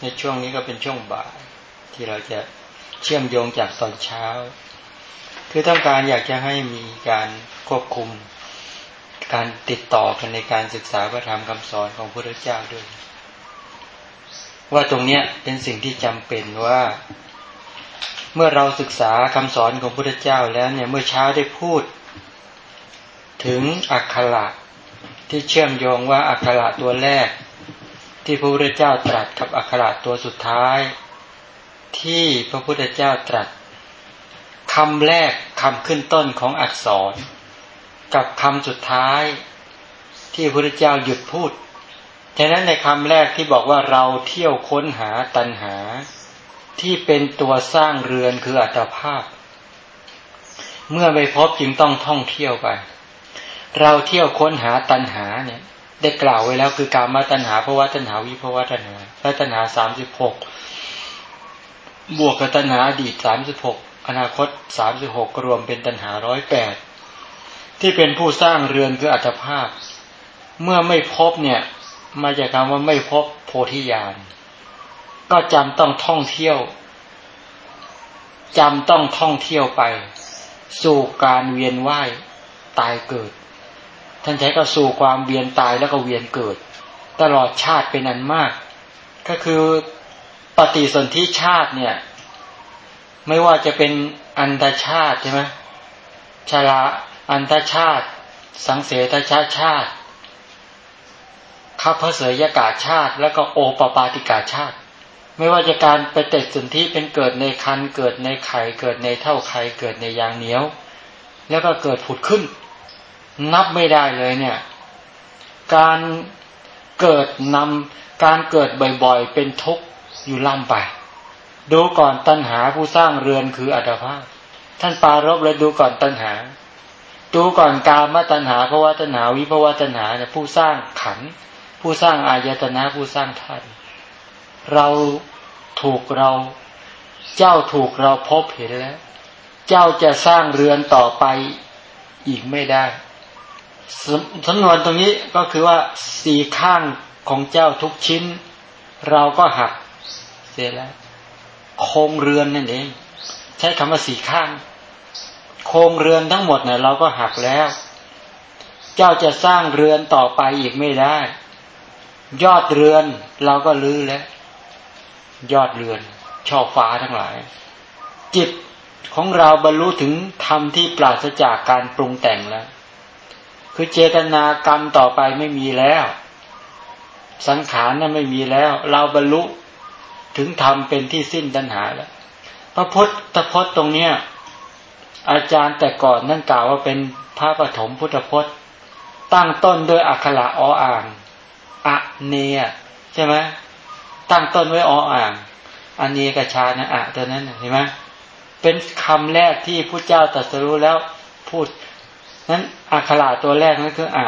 ในช่วงนี้ก็เป็นช่วงบ่ายที่เราจะเชื่อมโยงจากตอนเช้า คือต้องการอยากจะให้มีการควบคุม การติดต่อกันในการศึกษาพระธรรมคำสอนของพระพุทธเจ้าด้วย ว่าตรงเนี้ยเป็นสิ่งที่จำเป็นว่า เมื่อเราศึกษาคำสอนของพระพุทธเจ้าแล้วเนี่ยเมื่อเช้าได้พูด ถึงอักขระที่เชื่อมโยงว่าอักขระตัวแรก ที่พระพุทธเจ้าตรัสกับอักขระตัวสุดท้าย ที่พระพุทธเจ้าตรัสคำแรกคำขึ้นต้นของอักษร กับคำสุดท้าย ที่พระพุทธเจ้าหยุดพูดฉะนั้นในคำแรกที่บอกว่าเราเที่ยวค้นหาตัณหา ที่เป็นตัวสร้างเรือนคืออัตภาพ เมื่อไม่พบจึงต้องท่องเที่ยวไป เราเที่ยวค้นหาตัณหาเนี่ย ได้กล่าวไว้แล้วคือการมาตัณหาภาวะตัณหาวิภาวะตัณหาและตัณหาสามสิบหกบวกกับตัณหาอดีตสามสิบหกอนาคตสามสิบหกรวมเป็นตัณหาร้อยแปดที่เป็นผู้สร้างเรือนคืออัตภาพ เมื่อไม่พบเนี่ย มาจากคำว่าไม่พบโพธิญาณก็จำต้องท่องเที่ยวจำต้องท่องเที่ยวไป สู่การเวียนว่ายตายเกิด ท่านใช้ก็สู่ความเวียนตายแล้วก็เวียนเกิด ตลอดชาติเป็นอันมาก ก็คือปฏิสนธิชาติเนี่ย ไม่ว่าจะเป็นอันตชาติใช่ไหมชาละอันตชาติ สังเสตชาติชาติข้าพเสยยากาชาติ แล้วก็โอปปาติกาชาติ ไม่ว่าจะการไปเตสนธิเป็นเกิดในคันเกิดในไข่เกิดในเท่าไข่เกิดในยางเหนียว แล้วก็เกิดผุดขึ้น นับไม่ได้เลยเนี่ย การเกิดนำการเกิดบ่อยๆ เป็นทุกข์อยู่ล่ำไป ดูก่อนตัณหาผู้สร้างเรือนคืออัตภาพ ท่านปารบเลยดูก่อนตัณหา ดูก่อนกามตัณหาภาวะตัณหาวิภาวะตัณหาเนี่ยผู้สร้างขัน ผู้สร้างอายตนะผู้สร้างธาตุเราถูกเรา เจ้าถูกเราพบเห็นแล้ว เจ้าจะสร้างเรือนต่อไปอีกไม่ได้ สำนวนตรงนี้ก็คือว่าสี่ข้างของเจ้าทุกชิ้น เราก็หักเสียแล้ว โครงเรือนนั่นเอง ใช้คำว่าสี่ข้าง โครงเรือนทั้งหมดเนี่ยเราก็หักแล้ว เจ้าจะสร้างเรือนต่อไปอีกไม่ได้ ยอดเรือนเราก็ลื้อแล้ว ยอดเรือนช่อฟ้าทั้งหลาย จิตของเราบรรลุถึงธรรมที่ปราศจากการปรุงแต่งแล้ว คือเจตนากรรมต่อไปไม่มีแล้ว สังขารนั้นไม่มีแล้ว เราบรรลุถึงธรรมเป็นที่สิ้นตัณหาแล้วพระพุทธพจน์ตรงเนี้ยอาจารย์แต่ก่อนนั่นกล่าวว่าเป็นพระปฐมพุทธพจน์ ตั้งต้นด้วยอักขระออ่างอะเนียใช่ไหมตั้งต้นไว้ออ่างอันนี้กชานะอะตัวนั้นเห็นไหมเป็นคำแรกที่พระเจ้าตรัสรู้แล้วพูด นั้นอักขระตัวแรกนั่นคืออะ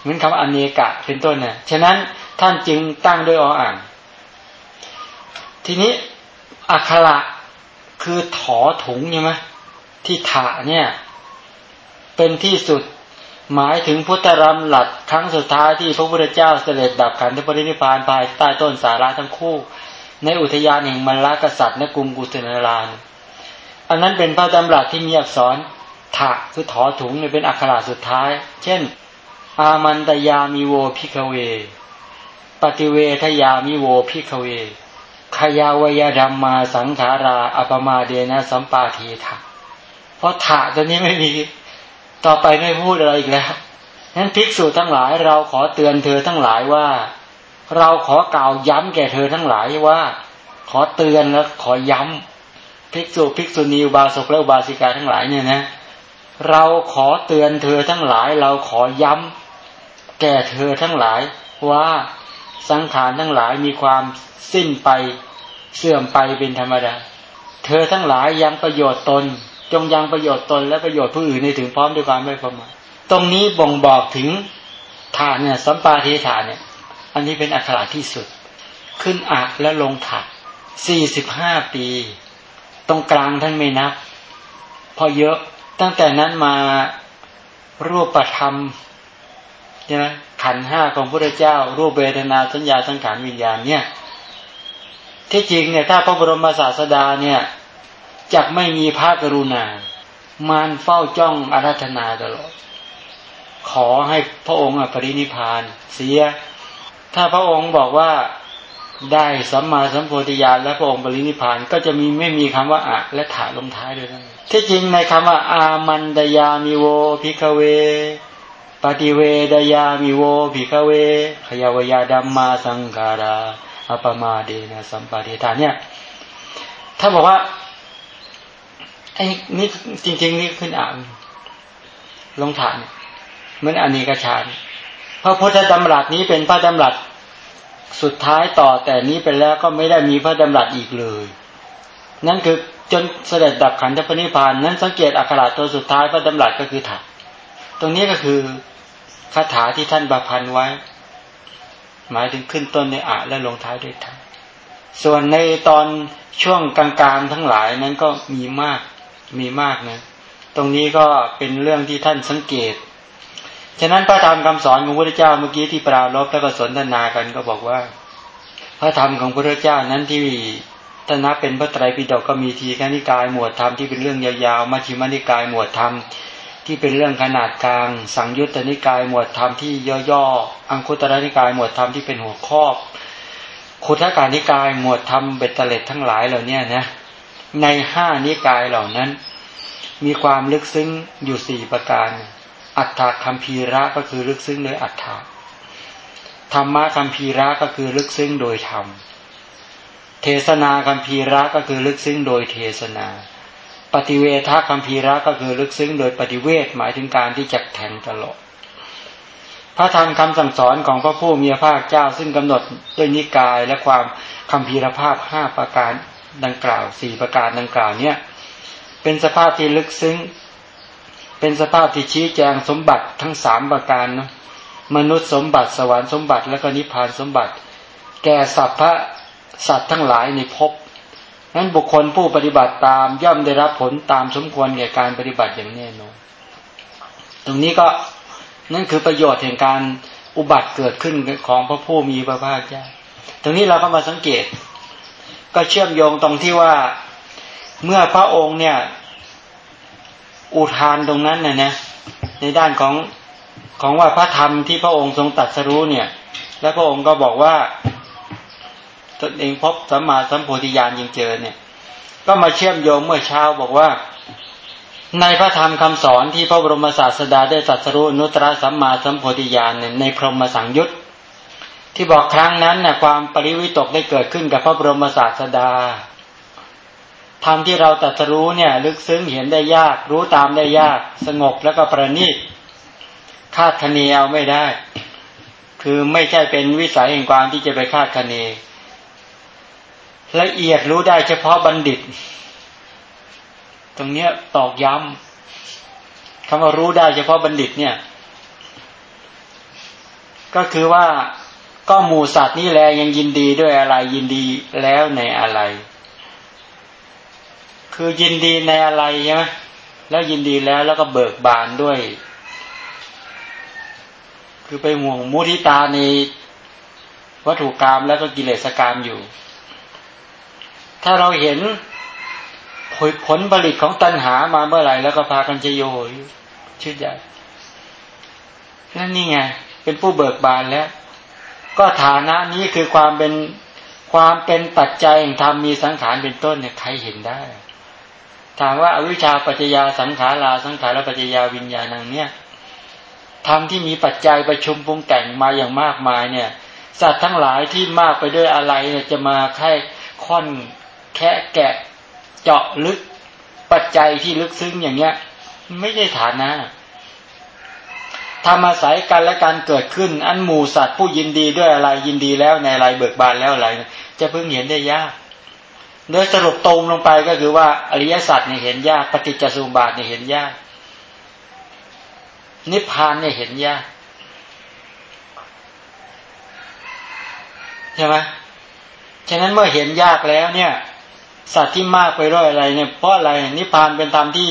เหมือนคำอเนกะเป็นต้นเนี่ยฉะนั้นท่านจึงตั้งด้วยออ่างทีนี้อักขระคือถอถุงใช่ไหมที่ถะเนี่ย เป็นที่สุดหมายถึงพุทธรัมหลัดครั้งสุดท้ายที่พระพุทธเจ้าเสด็จดับขันธปรินิพพานภายใต้ต้นสาละทั้งคู่ ในอุทยานแห่งมัลลกษัตริย์ในกรุงกุสินาราอันนั้นเป็นพระดำรัสที่มีอักษร ถะคือถอถุงเนี่ยเป็นอักขระสุดท้าย เช่น อามันตยามิโว ภิกขเว ปฏิเวทยามิโวพิกเวขยาวยธรรมมาสังขาราอปมาเดนะสัมปาทีถะเพราะถะตัวนี้ไม่มีต่อไปไม่พูดอะไรอีกแล้วนั้นภิกษุทั้งหลายเราขอเตือนเธอทั้งหลายว่า เราขอกล่าวย้ำแก่เธอทั้งหลายว่า ขอเตือนและขอย้ำภิกษุภิกษุณีอุบาสกและอุบาสิกาทั้งหลายเนี่ยนะ เราขอเตือนเธอทั้งหลาย เราขอย้ำแก่เธอทั้งหลาย ว่าสังขารทั้งหลายมีความสิ้นไปเสื่อมไปเป็นธรรมดา เธอทั้งหลายยังประโยชน์ตน จงยังประโยชน์ตนและประโยชน์ผู้อื่นในถึงพร้อมด้วยความไม่ประมาทตรงนี้บ่งบอกถึงฐานเนี่ยสัมปาทิฐานเนี่ย อันนี้เป็นอักขระที่สุด ขึ้นอักและลงถักสี่สิบห้าปี ตรงกลางท่านไม่นับพอเยอะ ตั้งแต่นั้นมารูปธรรมใช่ไหมขันห้าของพระเจ้า รูปเวทนาสัญญาสังขารวิญญาณเนี่ย ที่จริงเนี่ย ถ้าพระบรมศาสดาเนี่ยจะไม่มีพระกรุณา มานเฝ้าจ้องอารัธนาตลอด ขอให้พระองค์ปรินิพานเสีย ถ้าพระองค์บอกว่าได้สัมมาสัมโพธิญาณและพระองค์ปรินิพานก็จะมีไม่มีคำว่าอะและถาลงท้ายด้วยนั่น ที่จริงในคำว่า อามันดยามิโวพิกเว ปฏิเวดยามิโวพิกเว ขยาวยาดัมมาสังการาอปมาเดนะสัมปาเดธาเนี่ย ถ้าบอกว่าไอ้นี่จริง ๆ นี่ขึ้นอ่านลงฐานเหมือนอเนกชาญพระพุทธดำรัสนี้เป็นพระดำรัสสุดท้ายต่อแต่นี้ไปแล้วก็ไม่ได้มีพระดำรัสอีกเลย นั่นคือ จนเสด็จดับขันธปณิพานนั้นสังเกตอักขระตัวสุดท้ายพระดำรัสก็คือถักตรงนี้ก็คือคาถาที่ท่านบาพันไว้ หมายถึงขึ้นต้นในอะและลงท้ายด้วยถักส่วนในตอนช่วงกลางๆทั้งหลายนั้นก็มีมากมีมากนะตรงนี้ก็เป็นเรื่องที่ท่านสังเกต ฉะนั้นพระธรรมคำสอนของพระพุทธเจ้าเมื่อกี้ที่ปรารบแล้วก็สนทนากันก็บอกว่า พระธรรมของพระพุทธเจ้านั้นที่ ถ้านับเป็นพระไตรปิฎกก็มีทีฆนิกายหมวดธรรมที่เป็นเรื่องยาวๆมัชฌิมานิกายหมวดธรรมที่เป็นเรื่องขนาดกลาง สังยุตตนิกายหมวดธรรมที่ย่อๆอังคุตรนิกายหมวดธรรมที่เป็นหัวข้อคุถการนิกายหมวดธรรมเบ็ดเตเล็ดทั้งหลายเหล่านี้นะในห้านิกายเหล่านั้น มีความลึกซึ้งอยู่สี่ประการ อัฏฐคัมภีระก็คือลึกซึ้งโดยอัฏฐธรรมะคัมภีระก็คือลึกซึ้งโดยธรรม เทศนาคัมภีระก็คือลึกซึ้งโดยเทศนา ปฏิเวทคัมภีระก็คือลึกซึ้งโดยปฏิเวทหมายถึงการที่จักแทงตลอดพระธรรมคำสั่งสอนของพระผู้มีพระภาคเจ้าซึ่งกำหนดด้วยนิกายและความคำพีรภาพห้าประการดังกล่าวสี่ประการดังกล่าวเนี่ยเป็นสภาพที่ลึกซึ้ง เป็นสภาพที่ชี้แจงสมบัติทั้งสามประการนะมนุษย์สมบัติสวรรค์สมบัติและก็นิพพานสมบัติ แก่สัพพะ สัตว์ทั้งหลายในภพนั้นบุคคลผู้ปฏิบัติตามย่อมได้รับผลตามสมควรแก่การปฏิบัติอย่างแน่นอนตรงนี้ก็นั่นคือประโยชน์แห่งการอุบัติเกิดขึ้นของพระผู้มีพระภาคเจ้าตรงนี้เราก็มาสังเกต ก็เชื่อมโยงตรงที่ว่าเมื่อพระองค์เนี่ย อุทานตรงนั้นน่ะนะในด้านของของว่าพระธรรมที่พระองค์ทรงตัดสรู้เนี่ย และพระองค์ก็บอกว่า ตนเองพบสัมมาสัมโพธิญาณยังเจอเนี่ย ก็มาเชื่อมโยงเมื่อเช้าบอกว่า ในพระธรรมคำสอนที่พระบรมศาสดาได้ตรัสรู้นุตตรสัมมาสัมโพธิญาณในพรหมสังยุตที่บอกครั้งนั้นนะ่ะความปริวิตกได้เกิดขึ้นกับพระบรมศาสดาธรรมที่เราตัดรู้เนี่ย ลึกซึ้งเห็นได้ยาก รู้ตามได้ยาก สงบแล้วก็ประณีตคาดคะเนเอาไม่ได้ คือไม่ใช่เป็นวิสัยแห่งความที่จะไปคาดคะเน ละเอียดรู้ได้เฉพาะบัณฑิต ตรงเนี้ยตอกย้ำคำว่ารู้ได้เฉพาะบัณฑิตเนี่ย ก็คือว่าก็หมูสัตว์นี่แหละยังยินดีด้วยอะไรยินดีแล้วในอะไร คือยินดีในอะไรใช่ไหมแล้วยินดีแล้วแล้วก็เบิกบานด้วย คือไปห่วงมุทิตาในวัตถุกรรมแล้วก็กิเลสกรรมอยู่ ถ้าเราเห็นผลผลผลิตของตัณหามาเมื่อไหร่แล้วก็พากันจะโยยชื่อใหญ่นั่นนี่ไง เป็นผู้เบิกบานแล้ว ก็ฐานะนี้คือความเป็นความเป็นปัจจัยแห่งธรรมมีสังขารเป็นต้นเนี่ยใครเห็นได้ ถามว่าอวิชชาปัจจยาสังขาราสังขารปัจจยาวิญญาณังเนี่ยธรรมที่มีปัจจัยประชุมปรุงแต่งมาอย่างมากมายเนี่ย สัตว์ทั้งหลายที่มากไปด้วยอะไรเนี่ยจะมาแค่ค่อน แค่แกะเจาะลึกปัจจัยที่ลึกซึ้งอย่างเงี้ย ไม่ใช่ฐานะทำอาศัยกันและการเกิดขึ้น อันหมู่สัตว์ผู้ยินดีด้วยอะไรยินดีแล้วในอะไรเบิกบานแล้วอะไร จะเพิ่งเห็นได้ยาก โดยสรุปตรงลงไปก็คือว่าอริยสัจเนี่ยเห็นยาก ปฏิจจสุบาทเนี่ยเห็นยาก นิพพานเนี่ยเห็นยากใช่ไหมฉะนั้นเมื่อเห็นยากแล้วเนี่ย สัตว์ที่มากไปด้วยอะไรเนี่ยเพราะอะไรนิพพานเป็นธรรมที่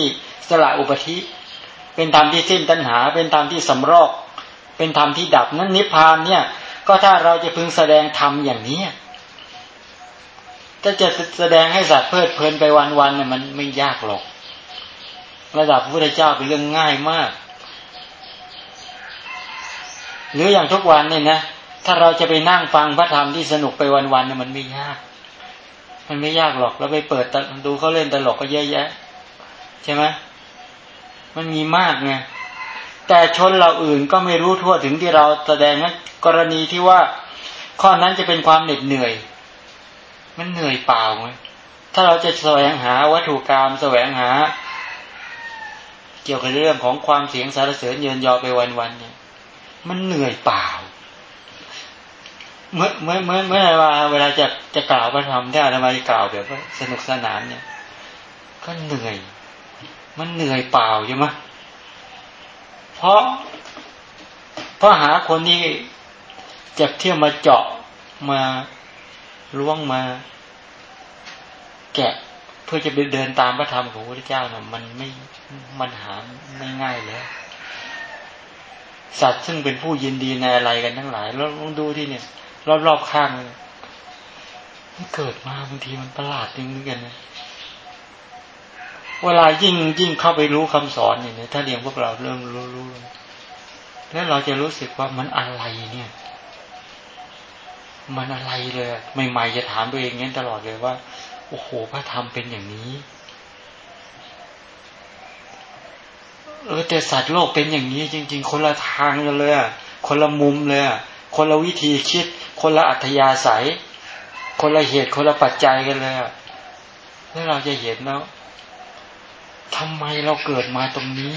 สละอุปธิ เป็นธรรมที่สิ้นตัณหา เป็นธรรมที่สำรอก เป็นธรรมที่ดับนั้นนิพพานเนี่ย ก็ถ้าเราจะพึงแสดงธรรมอย่างนี้ถ้าจะแสดงให้สัตว์เพลิดเพลินไปวันๆเนี่ยมันไม่ยากหรอก ระดับพระพุทธเจ้าเป็นเรื่องง่ายมาก หรืออย่างทุกวันเนี่ยนะถ้าเราจะไปนั่งฟังพระธรรมที่สนุกไปวันๆเนี่ยมันไม่ยาก มันไม่ยากหรอกเราไปเปิดดูเขาเล่นตลกก็เยอะแยะ ใช่ไหมมันมีมากไงแต่ชนเราอื่นก็ไม่รู้ทั่วถึงที่เราแสดงนะกรณีที่ว่าข้อนั้นจะเป็นความเหน็ดเหนื่อย มันเหนื่อยเปล่าไหมถ้าเราจะแสวงหาวัตถุกรรมแสวงหา เกี่ยวกับเรื่องของความเสียงสารเสริญเยินยอไปวันๆเนี่ย มันเหนื่อยเปล่า เมื่อเมื่อเมื่อเมื่อว่าเวลาจะจะกล่าวพระธรรมได้ทำไมกล่าวแบบว่าสนุกสนานเนี่ย ก็เหนื่อย มันเหนื่อยเปล่าใช่ไหมเพราะเพราะหาคนที่จะเที่ยวมาเจาะมาล้วงมา แกะเพื่อจะไปเดินตามพระธรรมของพระเจ้าเนี่ยมันไม่มันหาไม่ง่ายเลยสัตว์ซึ่งเป็นผู้ยินดีในอะไรกันทั้งหลาย แล้วลองดูที่เนี่ย รอบๆข้างเลยเกิดมาบางทีมันประหลาดจริงเหมือนกันนะเวลายิ่งยิ่งเข้าไปรู้คำสอนเนี่ยถ้าเรียนพวกเราเริ่มรู้รู้แล้วเราจะรู้สึกว่ามันอะไรเนี่ย มันอะไรเลยใหม่ๆจะถามตัวเองงี้ตลอดเลยว่า โอ้โหพระธรรมเป็นอย่างนี้ เออแต่สัตว์โลกเป็นอย่างนี้ จริง ๆ คนละทางกันเลยคนละมุมเลย คนละวิธีคิด คนละอัธยาศัย คนละเหตุคนละปัจจัยกันเลยแล้วเราจะเห็นแล้วทำไมเราเกิดมาตรงนี้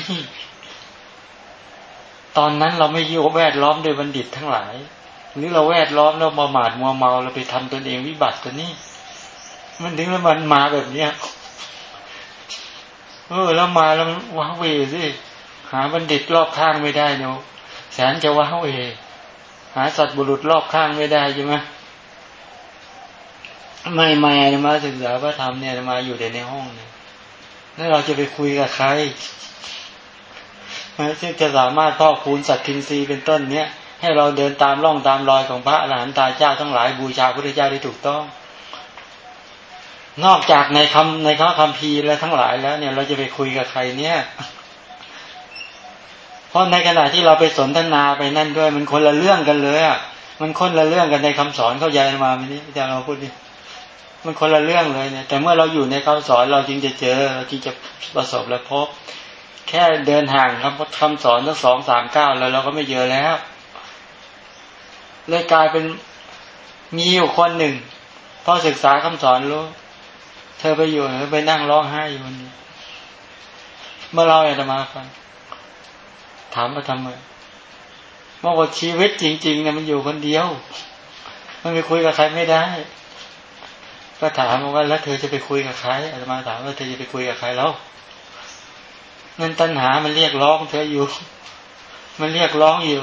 ตอนนั้นเราไม่โยแวดล้อมด้วยบัณฑิตทั้งหลาย หรือเราแวดล้อมเรามาหมาดมัวเมาเราไปทำตนเองวิบัติตัวนี้ มันถึงแล้วมันมาแบบเนี้ยเออแล้วมาแล้วว้าเวสิหาบัณฑิตรอบข้างไม่ได้เนาะแสนจะว้าเว หาสัตว์บุรุษรอบข้างไม่ได้ใช่ไหมไม่ไม่มาศึกษาพระธรรมเนี่ยมาอยู่แต่ในห้องเนี่ยแล้วเราจะไปคุยกับใครซึ่งจะสามารถพ่อคูณสัตว์ทินรีเป็นต้นเนี้ยให้เราเดินตามร่องตามรอยของพระอรหันตาเจ้าทั้งหลายบูชาพระเจ้าได้ถูกต้อง นอกจากในคำในข้อคำพีและทั้งหลายแล้วเนี่ย เราจะไปคุยกับใครเนี่ย เพราะในขณะที่เราไปสนทนาไปนั่นด้วย มันคนละเรื่องกันเลยอะมันคนละเรื่องกันในคำสอนเข้าใจมาไม่นี้อาจารย์เราพูดดิมันคนละเรื่องเลยเนี่ยแต่เมื่อเราอยู่ในคำสอนเราจึงจะเจอเราจึงจะประสบและพบ แค่เดินห่างคำคำสอนทั้งสองสามเก้าแล้วเราก็ไม่เจอะแล้วเลยกลายเป็นมีอยู่คนหนึ่งพอศึกษาคำสอนรู้ เธอไปอยู่เธอไปนั่งร้องไห้อยู่วันนี้เมื่อเราอยากจะมาฟัง ถามมาทำไมเมื่อว่าชีวิตจริงๆเนี่ยมันอยู่คนเดียว มันไปคุยกับใครไม่ได้ก็ถามว่าแล้วเธอจะไปคุยกับใครอาตมาถามว่าเธอจะไปคุยกับใครแล้วเงินตัณหามันเรียกร้องเธออยู่ มันเรียกร้องอยู่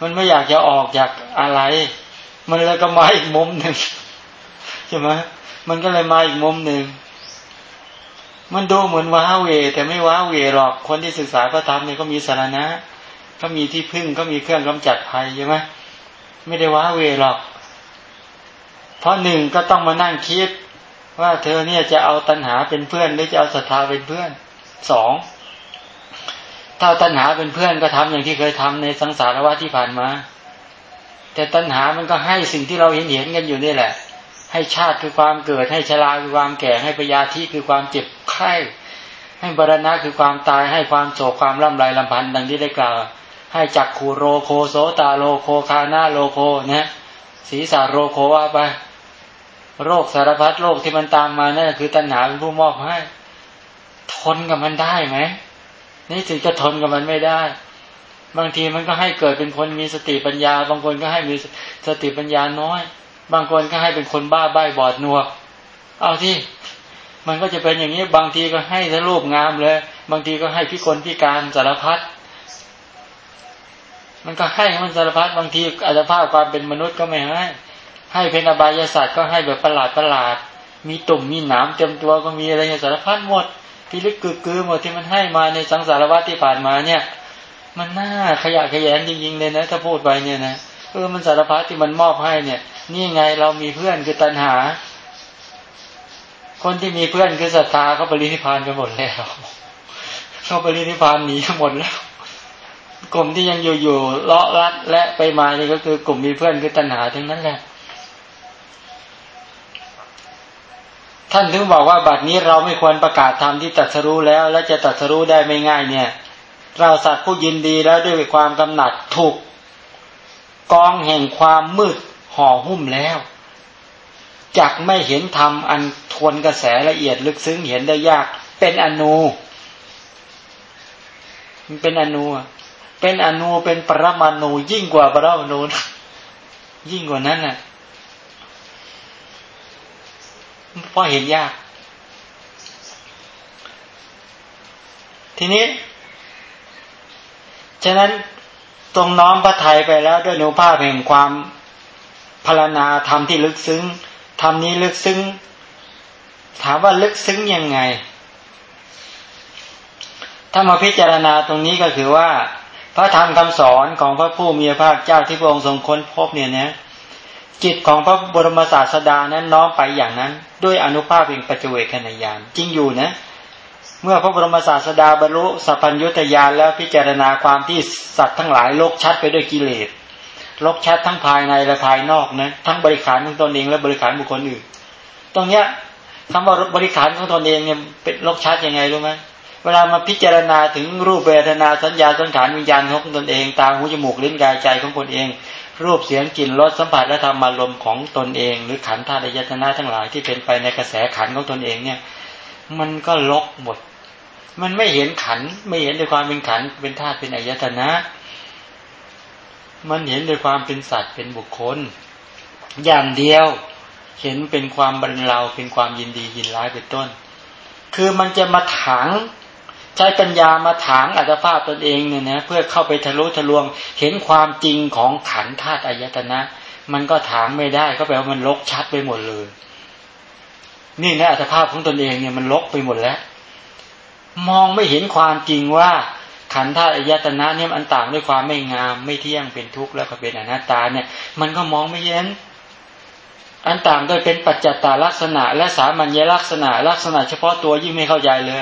มันไม่อยากจะออกจากอะไร มันเลยก็มาอีกมุมหนึ่งใช่ไหมมันก็เลยมาอีกมุมหนึ่ง มันดูเหมือนว้าเว แต่ไม่ว้าเวหรอกคนที่ศึกษาพระธรรมเนี่ยก็มีสาระก็มีที่พึ่งก็มีเครื่องกำจัดภัยใช่ไหมไม่ได้ว้าเวหรอก เพราะหนึ่งก็ต้องมานั่งคิด ว่าเธอเนี่ยจะเอาตัณหาเป็นเพื่อนหรือจะเอาศรัทธาเป็นเพื่อนสองถ้าตัณหาเป็นเพื่อนก็ทำอย่างที่เคยทำในสังสารวัฏที่ผ่านมา แต่ตัณหามันก็ให้สิ่งที่เราเห็นเห็นกันอยู่นี่แหละ ให้ชาติคือความเกิดให้ชราคือความแก่ให้ปยาธิคือความเจ็บ ไข้ให้บรณะคือความตายให้ความโศกความร่ำไรลำพันธ์ดังที่ได้กล่าว ให้จักขูโรโคโสตาโลโคคานาโลโคนะศีสาโรโคว่าไปโรคสารพัดโรคที่มันตามมานั่นคือตัณหาเป็นผู้มอบให้ ทนกับมันได้ไหมนี่ถึงจะทนกับมันไม่ได้ บางทีมันก็ให้เกิดเป็นคนมีสติปัญญา บางคนก็ให้มีสติปัญญาน้อย บางคนก็ให้เป็นคนบ้าใบบอดนัวเอาที่ มันก็จะเป็นอย่างนี้บางทีก็ให้ทะรูปงามเลย บางทีก็ให้พิกลพิการสารพัดมันก็ให้มันสารพัดบางทีอัตภาพความเป็นมนุษย์ก็ไม่ให้ให้เป็นอบายศาสตร์ก็ให้แบบประหลาดประหลาด มีตุ่มมีหนามเต็มตัวก็มีอะไรอย่างสารพัดหมดพิลึกกึกกือหมดที่มันให้มาในสังสารวัฏที่ผ่านมาเนี่ย มันน่าขยะขยงจริงๆเลยนะถ้าพูดไปเนี่ยนะเออมันสารพัดที่มันมอบให้เนี่ย นี่ไงเรามีเพื่อนคือตัณหา คนที่มีเพื่อนคือศรัทธาเขาปรินิพานกันหมดแล้วเขาปรินิพานหนีหมดแล้ว กลุ่มที่ยังอยู่อยู่เลาะรัดและไปมานี่ก็คือกลุ่มมีเพื่อนคือตัณหาทั้งนั้นแหละท่านถึงบอกว่าบัดนี้เราไม่ควรประกาศธรรมที่ตัดสรู้แล้ว และจะตัดสรู้ได้ไม่ง่ายเนี่ย เราสัตว์ผู้ยินดีแล้วด้วยความกำหนัดถูกกองแห่งความมืดห่อหุ้มแล้วจักไม่เห็นธรรมอัน วนกระแสละเอียดลึกซึ้งเห็นได้ยาก เป็นอนูมันเป็นอนูเป็นอนูเป็นปรมาณูยิ่งกว่าปรมาณูยิ่งกว่านั้นน่ะเพราะเห็นยาก ทีนี้ ฉะนั้นตรงน้อมพระไทยไปแล้วด้วยนุภาพแห่งความพารณาธรรมที่ลึกซึ้งธรรมนี้ลึกซึ้ง ถามว่าลึกซึ้งยังไง ถ้ามาพิจารณาตรงนี้ก็คือว่า พระธรรมคำสอนของพระผู้มีพระภาคเจ้าที่พระองค์ทรงค้นพบเนี่ยนะจิตของพระบรมศาสดานั้นน้อมไปอย่างนั้น ด้วยอนุภาพเองปัจเจกขณะยานจริงอยู่นะ เมื่อพระบรมศาสดาบรรลุสัพพัญญุตยานแล้วพิจารณาความที่สัตว์ทั้งหลายโลกชัดไปด้วยกิเลสลกชัดทั้งภายในและภายนอกนะทั้งบริขารของตนเองและบริขารบุคคลอื่น ตรงเนี้ย คำว่าบริขารของตนเองเนี่ยเป็นลกชัดยังไงรู้ไหมเวลามาพิจารณาถึงรูปเวทนาสัญญาสังขารวิญญาณของตนเองตาหูจมูกลิ้นกายใจของตนเอง รูปเสียงกลิ่นรสสัมผัสและธรรมารมณ์ของตนเอง หรือขันธ์ธาตุยตนาทั้งหลายที่เป็นไปในกระแสขันของตนเองเนี่ย มันก็ลกหมด มันไม่เห็นขันไม่เห็นในความเป็นขันเป็นธาตุเป็นอายตนะ มันเห็นโดยความเป็นสัตว์เป็นบุคคล อย่างเดียว เห็นเป็นความบรรเลาเป็นความยินดียินร้ายเป็นต้น คือมันจะมาถางใช้ปัญญามาถางอัตภาพตนเองเนี่ยนะเพื่อเข้าไปทะลุทะลวง เห็นความจริงของขันธาตุอายตนะ มันก็ถางไม่ได้ก็แปลว่ามันลกชัดไปหมดเลย นี่นะอัตภาพของตนเองเนี่ยมันลกไปหมดแล้ว มองไม่เห็นความจริงว่าขันธ์ธาตุอายตนะเนี่ยมันต่างด้วยความไม่งามไม่เที่ยงเป็นทุกข์แล้วก็เป็นอนัตตาเนี่ย มันก็มองไม่เห็น อันต่างโดยเป็นปัจจตาลักษณะ และสามัญลักษณะ ลักษณะเฉพาะตัวยิ่งไม่เข้าใจเลย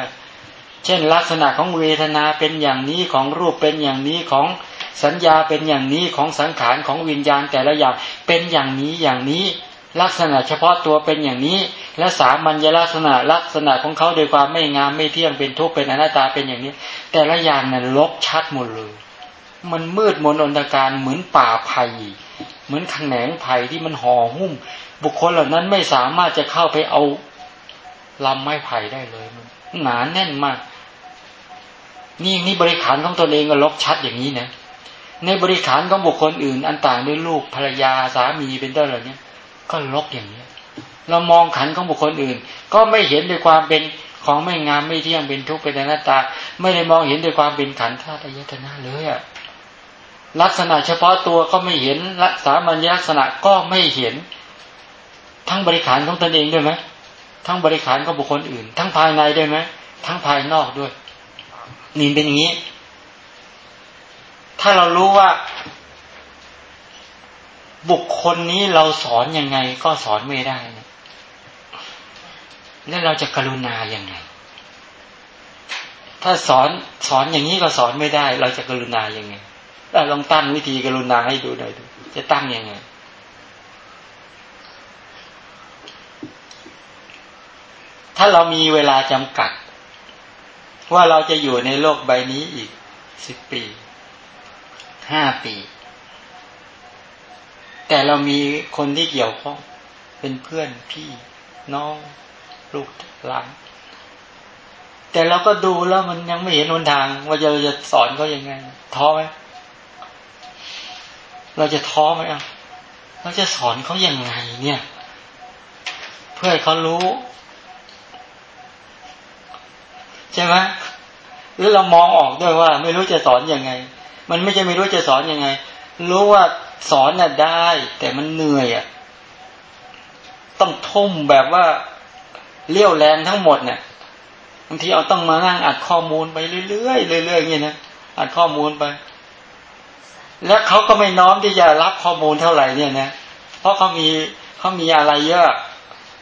เช่น ลักษณะของเวทนาเป็นอย่างนี้ของรูปเป็นอย่างนี้ของสัญญาเป็นอย่างนี้ของสังขารของวิญญาณแต่ละอย่างเป็นอย่างนี้อย่างนี้ ลักษณะเฉพาะตัวเป็นอย่างนี้ และสามัญลักษณะลักษณะของเขาโดยความไม่งามไม่เที่ยงเป็นทุกข์เป็นอนัตตาเป็นอย่างนี้ แต่ละอย่างนั้นลบชัดหมดเลย มันมืดมนอนตการเหมือนป่าไผ่เหมือนแขนงไผ่ที่มันห่อหุ้ม บุคคลเหล่านั้นไม่สามารถจะเข้าไปเอาลำไม้ไผ่ได้เลยมันหนาแน่นมาก นี่นี่บริขารของตนเองก็ลบชัดอย่างนี้นะในบริขารของบุคคลอื่น อันต่างด้วยลูกภรรยาสามีเป็นต้นเหล่านี้ก็ลกอย่างนี้เรามองขันของบุคคลอื่น ก็ไม่เห็นด้วยความเป็นของไม่งามไม่เที่ยงเป็นทุกข์เป็นอนัตตา ไม่ได้มองเห็นด้วยความเป็นขันธาตุอายตนะเลยอะลักษณะเฉพาะตัวก็ไม่เห็นรักษามัญลักษณะก็ไม่เห็น ทั้งบริขารของตนเองด้วยไหมทั้งบริขารของบุคคลอื่น ทั้งภายในด้วยไหมทั้งภายนอกด้วย นี่เป็นอย่างนี้ ถ้าเรารู้ว่า บุคคลนี้เราสอนยังไง ก็สอนไม่ได้นะแล้วเราจะกรุณาอย่างไง ถ้าสอนสอนอย่างนี้ก็สอนไม่ได้ เราจะกรุณาอย่างไงเราลองตั้งวิธีกรุณาให้ดูหน่อยดู จะตั้งยังไง ถ้าเรามีเวลาจำกัด ว่าเราจะอยู่ในโลกใบนี้อีกสิบปีห้าปี แต่เรามีคนที่เกี่ยวข้อง เป็นเพื่อนพี่น้องลูกหลานแต่เราก็ดูแล้วมันยังไม่เห็นหนทาง ว่าจะจะสอนเขายังไง ท้อไหมเราจะท้อไหมอะเราจะสอนเขายังไงเนี่ย เพื่อให้เขารู้ ใช่ไหมหรือเรามองออกด้วยว่า ไม่รู้จะสอนอยังไง มันไม่ใช่ไม่รู้จะสอนอยังไง รู้ว่าสอนน่ะได้ แต่มันเหนื่อยอะต้องทุ่มแบบว่าเลี้ยวแรงทั้งหมดเนี่ยบางทีเอาต้องมานั่งอัดข้อมูลไปเรื่อยๆเรื่อยๆอย่างนี้นะอัดข้อมูลไป แล้วเขาก็ไม่น้อมที่จะรับข้อมูลเท่าไหร่เนี่ยนะเพราะเขามีเขามีอะไรเยอะ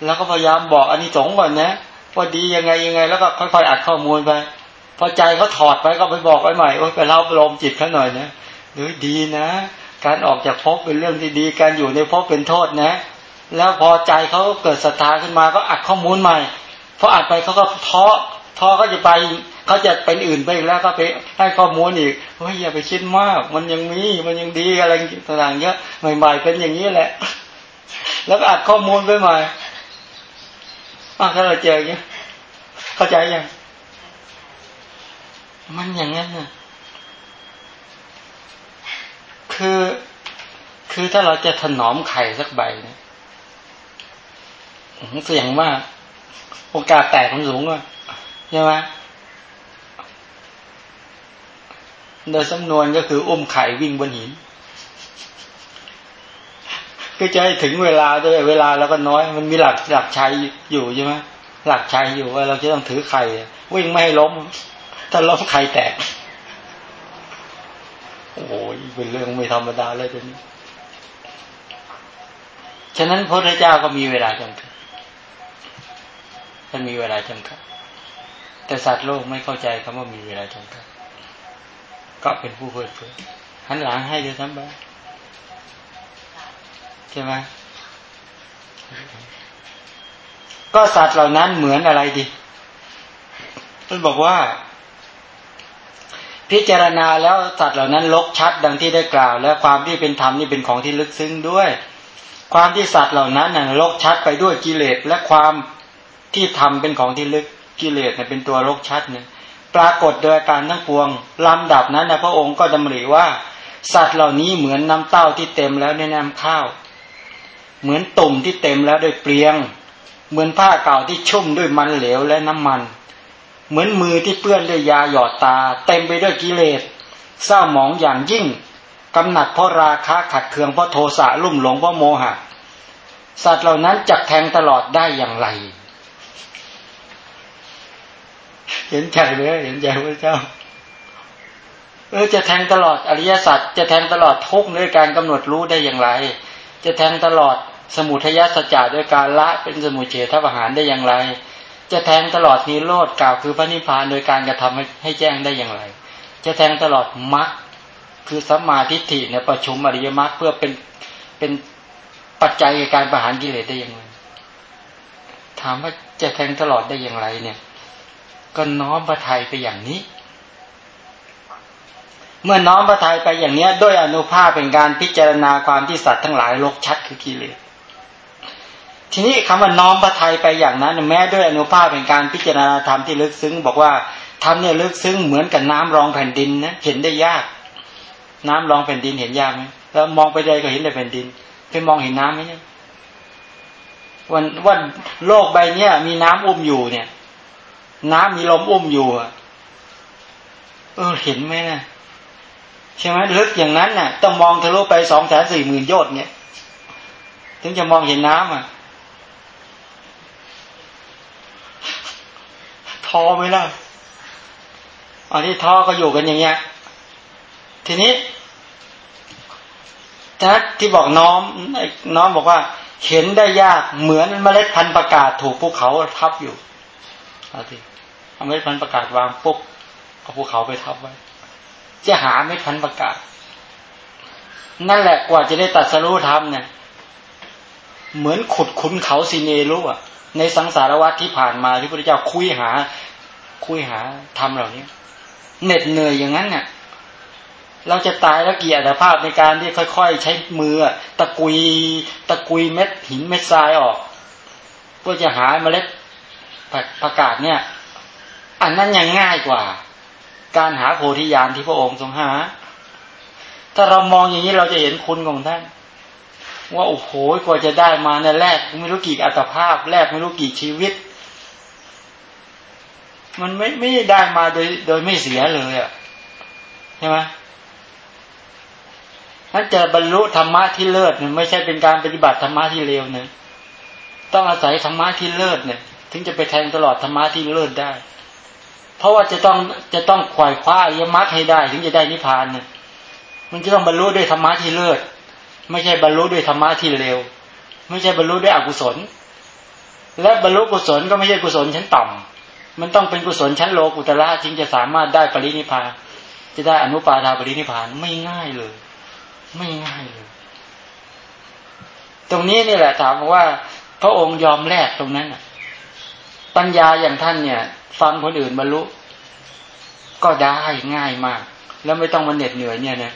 แล้วก็พยายามบอกอันนี้สงก่อนนะ ว่าดียังไงยังไง แล้วก็ค่อยๆอัดข้อมูลไป พอใจเขาถอดไปก็ไปบอกไปใหม่ว่าไปเล่าลมจิตเขาหน่อยนะหรือดีนะ การออกจากภพเป็นเรื่องที่ดี การอยู่ในภพเป็นโทษนะ แล้วพอใจเขาเกิดศรัทธาขึ้นมาก็อัดข้อมูลใหม่พออัดไปเขาก็ท้อท้อก็จะไปเขาจะเป็นอื่นไปแล้วก็ไปให้ข้อมูลอีกเฮ้ยอย่าไปคิดมาก มันยังมีมันยังดีอะไรต่างๆเยอะใหม่ๆเป็นอย่างนี้แหละ แล้วก็อัดข้อมูลไปใหม่ ถ้าเราเจออย่างนี้เข้าใจยังมันอย่างนั้นนะคือคือถ้าเราจะถนอมไข่สักใบเนี่ยเสี่ยงมากโอกาสแตกมันสูงอะใช่ไหมโดยสำนวนก็คืออุ้มไข่วิ่งบนหิน คือจะให้ถึงเวลาด้วยเวลาแล้วก็น้อย มันมีหลักหลักชัยอยู่ใช่ไหมหลักชัยอยู่ว่าเราจะต้องถือไข่วิ่งไม่ให้ล้ม ถ้าล้มไข่แตก โอ้ยเป็นเรื่องไม่ธรรมดาเลยตัวนี้ฉะนั้นพระเจ้าก็มีเวลาจำกัดท่านมีเวลาจำกัดแต่สัตว์โลกไม่เข้าใจคำว่ามีเวลาจำกัดก็เป็นผู้เพื่อเพื่อหันหลังให้เด้วยซ้ำไป ใช่ไหมก็สัตว์เหล่านั้นเหมือนอะไรดีท่านบอกว่า พิจารณาแล้วสัตว์เหล่านั้นลกชัดดังที่ได้กล่าว แล้วความที่เป็นธรรมนี่เป็นของที่ลึกซึ้งด้วย ความที่สัตว์เหล่านั้นน่ะลกชัดไปด้วยกิเลสและความที่ทำเป็นของที่ลึกกิเลสเนี่ยเป็นตัวลกชัดเนี่ยปรากฏโดยอาการทั้งปวงลำดับนั้นนะพระองค์ก็ดำริว่า สัตว์เหล่านี้เหมือนน้ำเต้าที่เต็มแล้วในน้ำข้าว เหมือนตุ่มที่เต็มแล้วด้วยเปลียง เหมือนผ้าเก่าที่ชุ่มด้วยมันเหลวและน้ำมัน เหมือนมือที่เปื้อนด้วยยาหยอดตา เต็มไปด้วยกิเลสเศร้าหมองอย่างยิ่งกำหนัดเพราะราคะขัดเคืองเพราะโทสะลุ่มหลงเพราะโมหะ สัตว์เหล่านั้นจักแทงตลอดได้อย่างไร เห็นใจไหมเห็นใจพระเจ้าเออจะแทงตลอดอริยสัจจะแทงตลอดทุกด้วยการกำหนดรู้ได้อย่างไร จะแทงตลอด สมุทัยสัจจะด้วยการละเป็นสมุเฉทประหารได้อย่างไร จะแทงตลอดนิโรธกล่าวคือพระนิพพานโดยการกระทำให้ให้แจ้งได้อย่างไร จะแทงตลอดมรรคคือสัมมาทิฏฐิในประชุมอริยมรรคเพื่อเป็นเป็นปัจจัยในการประหารกิเลสได้อย่างไร ถามว่าจะแทงตลอดได้อย่างไรเนี่ย ก็น้อมพระทัยไปอย่างนี้ เมื่อน้อมพระทัยไปอย่างเนี้ยด้วยอนุภาพเป็นการพิจารณาความที่สัตว์ทั้งหลายลกชัดคือกิเลส ทีนี้คำว่าน้อมพระทัยไปอย่างนั้น แม้ด้วยอนุภาพเป็นการพิจารณาธรรมที่ลึกซึ้ง บอกว่าธรรมเนี่ยลึกซึ้งเหมือนกับน้ำรองแผ่นดินนะเห็นได้ยาก น้ำรองแผ่นดินเห็นยากไหมแล้วมองไปได้ก็เห็นแต่แผ่นดินไปมองเห็นน้ำไหมเนี่ยวันวันโลกใบเนี้ยมีน้ำอุ้มอยู่เนี่ย น้ำมีลมอุ้มอยู่เออเห็นไหมนะใช่ไหมลึกอย่างนั้นน่ะ ต้องมองทะลุไปสองแสนสี่หมื่นโยชน์เนี่ย ถึงจะมองเห็นน้ำอะ ทอไหมล่ะอันที่ทอก็อยู่กันอย่างเงี้ย ทีนี้ถ้าที่บอกน้อมน้อมบอกว่า เห็นได้ยากเหมือนเมล็ดพันธุ์ประกาศถูกภูเขาทับอยู่เอาทีเอาเม็ดพันธุ์ประกาศวางปุ๊บเอาภูเขาไปทับไว้ จะหาเมล็ดพันธุ์ประกาศ นั่นแหละกว่าจะได้ตัดสรู้ธรรมเนี่ย เหมือนขุดคุ้นเขาซีเนรุอะ ในสังสารวัตที่ผ่านมาที่พระเจ้าคุยหา คุยหาธรรมเหล่านี้เหน็ดเหนื่อยอย่างนั้นเนี่ยเราจะตายแล้วเกียรติภาพในการที่ค่อย ๆ ใช้มือตะกุย ตะกุยเม็ดหินเม็ดทรายออก เพื่อจะหาเมล็ดประกาศเนี่ย อันนั้นยังง่ายกว่า การหาโพธิญาณที่พระองค์ทรงหา ถ้าเรามองอย่างนี้เราจะเห็นคุณของท่าน ว่าโอ้โหกว่าจะได้มาในแรกไม่รู้กี่อัตภาพ แรกไม่รู้กี่ชีวิต มันไม่ไม่ได้มาโดย โดยไม่เสียเลยอะใช่ไหมถ้าจะบรรลุธรรมะที่เลิศเนี่ยไม่ใช่เป็นการปฏิบัติธรรมะที่เลวเนี่ยต้องอาศัยธรรมะที่เลิศเนี่ย ถึงจะไปแทงตลอดธรรมะที่เลิศได้ เพราะว่าจะต้องจะต้องขวายคว้าอริยมรรคให้ได้ ถึงจะได้นิพพานเนี่ยมันจะต้องบรรลุด้วยธรรมะที่เลิศ ไม่ใช่บรรลุด้วยธรรมะที่เร็วไม่ใช่บรรลุด้วยอกุศล และบรรลุกุศลก็ไม่ใช่กุศลชั้นต่ำมันต้องเป็นกุศลชั้นโลกุตละจึงจะสามารถได้ปรินิพานจะได้อนุปาทาปรินิพานไม่ง่ายเลย ไม่ง่ายเลย ตรงนี้นี่แหละถามว่า พระองค์ยอมแลกตรงนั้นปัญญาอย่างท่านเนี่ย ฟังคนอื่นบรรลุก็ได้ง่ายมาก แล้วไม่ต้องมาเหน็ดเหนื่อยเนี่ยนะ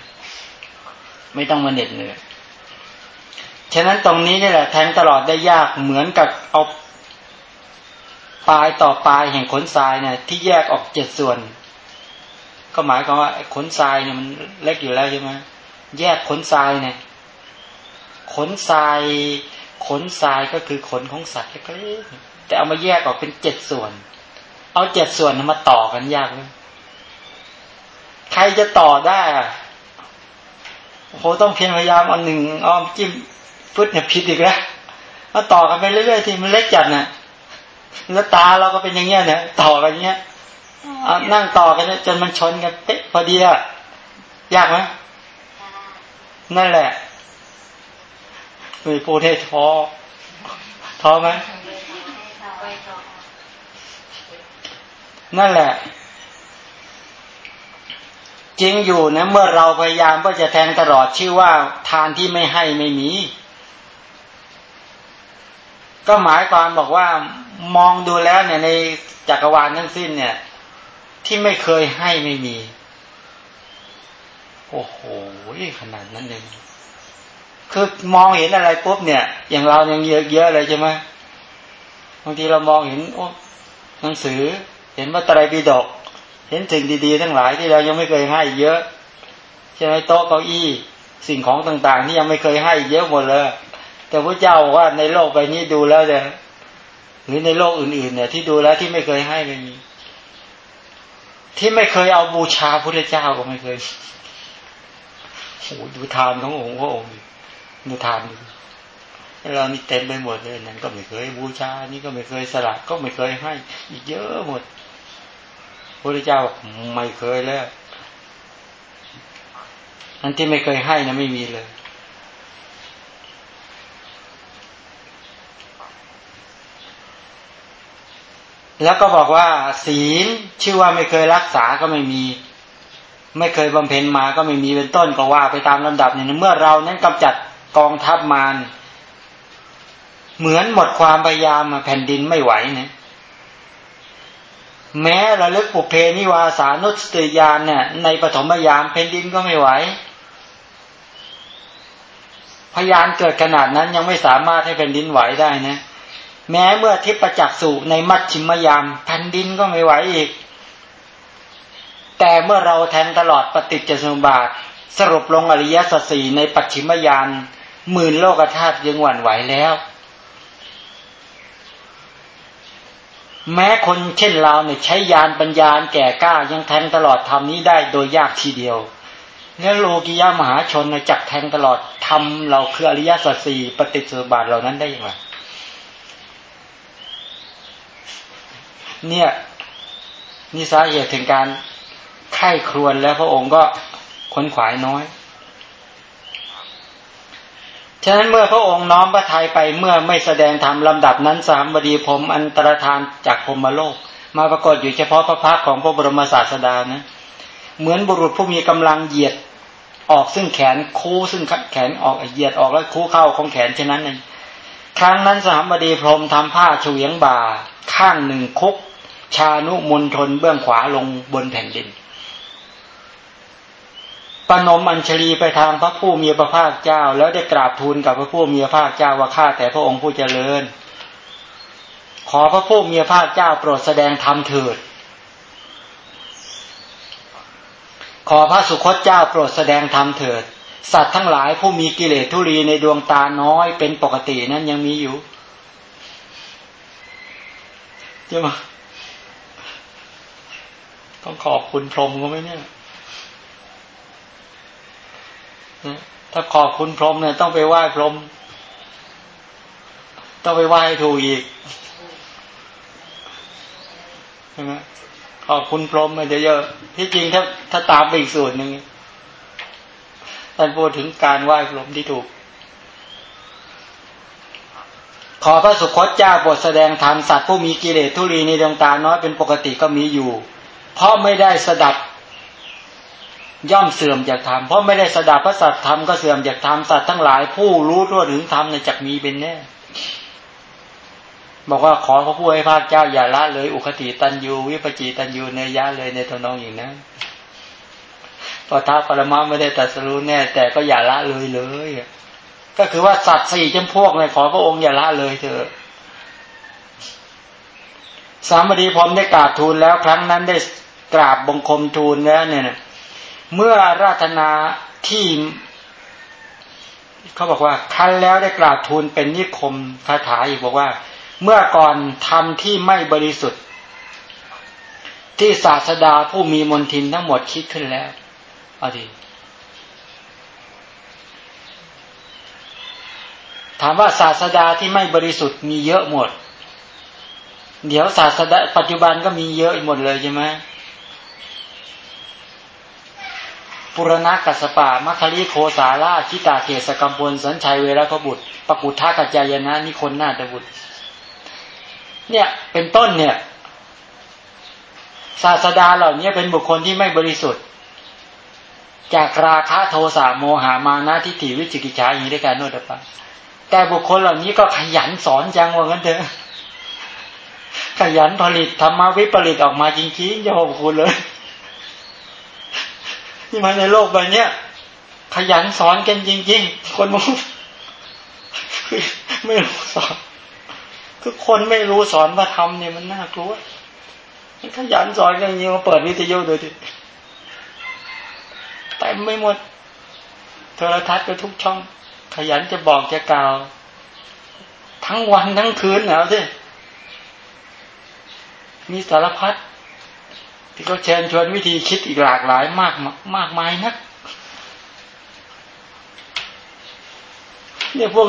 ไม่ต้องมาเหน็ดเหนื่อย ฉะนั้นตรงนี้นี่แหละแทงตลอดได้ยากเหมือนกับเอาปลายต่อปลายแห่งขนทรายเนี่ยที่แยกออกเจ็ดส่วน ก็หมายความว่าขนทรายเนี่ยมันเล็กอยู่แล้วใช่ไหมแยกขนทรายเนี่ยขนทรายขนทรายก็คือขนของสัตว์เล็กๆแต่เอามาแยกออกเป็นเจ็ดส่วน เอาเจ็ดส่วนมาต่อกันยากเลยใครจะต่อได้โหต้องเพียรพยายามเอาหนึ่งอ้อมจิ้ม ฟึดเนี่ยผิดอีกแล้วมาต่อกันไปเรื่อยๆที่มันเล็กจัดนะ่ะแล้วตาเราก็เป็นอย่างเงี้ยเนี่ยต่อกันอย่างเงี้ยนั่งต่อกันจนมันชนกันเป๊ะพอดีอะยากไหมนั่นแหละมีปูเทท้อท้อไหมนั่นแหละ จริงอยู่นะเมื่อเราพยายามก็จะแทงตลอดชื่อว่าทานที่ไม่ให้ไม่มี ก็หมายความบอกว่ามองดูแล้วเนี่ยในจักรวาลทั้งสิ้นเนี่ย ที่ไม่เคยให้ไม่มี โอ้โหขนาดนั้นเลยคือมองเห็นอะไรปุ๊บเนี่ย อย่างเรายังเยอะเยอะเลยใช่ไหมบางทีเรามองเห็นโอ้หนังสือ เห็นว่าตรายปีดกเห็นสิ่งดีๆทั้งหลายที่เรายังไม่เคยให้เยอะใช่ไหมโต๊ะเก้าอี้สิ่งของต่างๆ ที่ยังไม่เคยให้เยอะหมดเลย แต่พระเจ้าว่าในโลกใบนี้ดูแล้วเนี่ยหรือในโลกอื่นๆเนี่ย ที่ดูแล้วที่ไม่เคยให้ไม่มีที่ไม่เคยเอาบูชาพระเจ้าก็ไม่เคยโอ้ดูทานขององค์พระองค์ดูทานดูเรานี่เต็มไปหมดเลยนั่นก็ไม่เคยบูชา นี่ก็ไม่เคยสละก็ไม่เคยให้ อีกเยอะหมดพระเจ้าไม่เคยแล้วอันที่ไม่เคยให้นะไม่มีเลย แล้วก็บอกว่าศีลชื่อว่าไม่เคยรักษาก็ไม่มี ไม่เคยบำเพ็ญมาก็ไม่มีเป็นต้นก็ว่าไปตามลำดับเนี่ยเมื่อเรานั้นกำจัดกองทัพมารเหมือนหมดความพยายามแผ่นดินไม่ไหวเนี่ยแม้ระลึกปุเพนิวาสานุสติยานเนี่ยในปฐมยามแผ่นดินก็ไม่ไหวพยานเกิดขนาดนั้นยังไม่สามารถให้แผ่นดินไหวได้นะ แม้เมื่อทิพจักสุในมัชชิมยามแผ่นดินก็ไม่ไหวอีก แต่เมื่อเราแทงตลอดปฏิจจสมุปบาท สรุปลงอริยสัจสี่ในปัจฉิมยานหมื่นโลกธาตุยังหวั่นไหวแล้ว แม้คนเช่นเราเนี่ยใช้ยานปัญญาแก่กล้ายังแทงตลอดทำนี้ได้โดยยากทีเดียวแล้วโลกิยามหาชนจักแทงตลอดทำเราคืออริยสัจสี่ปฏิจจบาทเหล่านั้นได้อย่างไร เนี่ยนี่สาเหตุถึงการไข้ครวนแล้วพระองค์ก็ค้นขวายน้อย ฉะนั้นเมื่อพระองค์น้อมพระทัยไปเมื่อไม่แสดงธรรมลำดับนั้นสามบดีผมอันตรธานจากพมโลก มาปรากฏอยู่เฉพาะพระพักของพระบรมศาสดานะ เหมือนบุรุษผู้มีกำลังเหยียดออกซึ่งแขนคู่ซึ่งแขนออกเหยียดออกแล้วคู่เข้าของแขนเช่นนั้นเองครั้งนั้นสามบดีพรมทำผ้าเฉวียงบ่าข้างหนึ่งคุก ชานุมนทนเบื้องขวาลงบนแผ่นดินปนมอัญชลีไปทางพระผู้มีพระภาคเจ้า แล้วได้กราบทูลกับพระผู้มีพระภาคเจ้าว่าข้าแต่พระองค์ผู้เจริญ ขอพระผู้มีพระภาคเจ้าโปรดแสดงธรรมเถิด ขอพระสุคตเจ้าโปรดแสดงธรรมเถิด สัตว์ทั้งหลายผู้มีกิเลสทุรีในดวงตาน้อยเป็นปกตินั้นยังมีอยู่ใช่ไหม ต้องขอบคุณพรหมก็ไหมเนี่ยถ้าขอบคุณพรหมเนี่ยต้องไปไหว้พรหมต้องไปไหว้ถูกอีกใช่ไหมขอบคุณพรหมมันจะเยอะ ที่จริงถ้าถ้าตามไปอีกส่วนหนึ่งท่านพูดถึงการไหว้พรหมที่ถูก ขอพระสุคตเจ้าบทแสดงธรรมสัตว์ผู้มีกิเลสทุลีในดวงตาน้อยเป็นปกติก็มีอยู่ เพราะไม่ได้สดับ ย่อมเสื่อมจากธรรมเพราะไม่ได้สดับพระสัตธรรมก็เสื่อมจากธรรมสัตว์ทั้งหลาย ผู้รู้ทั่วถึงธรรมในจักมีเป็นแน่บอกว่าขอพระผู้ให้พระเจ้าอย่าละเลยอุคติตันยูวิปจิตันยูเนยะเลยในทนองอย่างนั้นพอท้าปรมาไม่ได้ตัดสรู้แน่ แต่ก็อย่าละเลยเลย ก็คือว่าสัตว์สี่จำพวกเลยขอพระองค์อย่าละเลยเถอะสามดีพรมได้กราบทูลแล้วครั้งนั้นได้ กราบบังคมทูลแล้วเนี่ยเมื่อราธนาที่เขาบอกว่าคันแล้วได้กราบทูลเป็นนิคมคาถาอีกบอกว่า เมื่อก่อนทำที่ไม่บริสุทธิ์ ที่ศาสดาผู้มีมนทินทั้งหมดคิดขึ้นแล้วเอาดีถามว่าศาสดาที่ไม่บริสุทธิ์มีเยอะหมด เดี๋ยวศาสดาปัจจุบันก็มีเยอะหมดเลยใช่ไหม ปุรณะกัสปะมัคคลีโคสาราคิตาเกสกัมพลสัญชัยเวรพบุตรปกุทากัจจายนะนิคนนาตบุตร เนี่ยเป็นต้นเนี่ยศาสดาเหล่านี้เป็นบุคคลที่ไม่บริสุทธิ์ จากราคะโทสะโมหามานะทิฏฐิวิจิกิจฉาอย่างนี้ด้วยการโน้ตปะแต่บุคคลเหล่านี้ก็ขยันสอนจังว่างั้นเถอะขยันผลิตธรรมวิปริตออกมาจริงๆยอกคุณเลย มาในโลกใบนี้ขยันสอนกันจริง ๆ คนมุไม่รู้สอนคือคนไม่รู้สอนว่าทำเนี่ยมันน่ากลัวขยันสอนกันจริงมาเปิดวิทยุดูดิแต่ไม่หมดโทรทัศน์ก็ทุกช่อง ขยันจะบอกจะกล่าว ทั้งวันทั้งคืนเหรอสิมีสารพัด ที่เขาเชิญชวนวิธีคิดอีกหลากหลายมากมากมายนัก เนี่ยพวก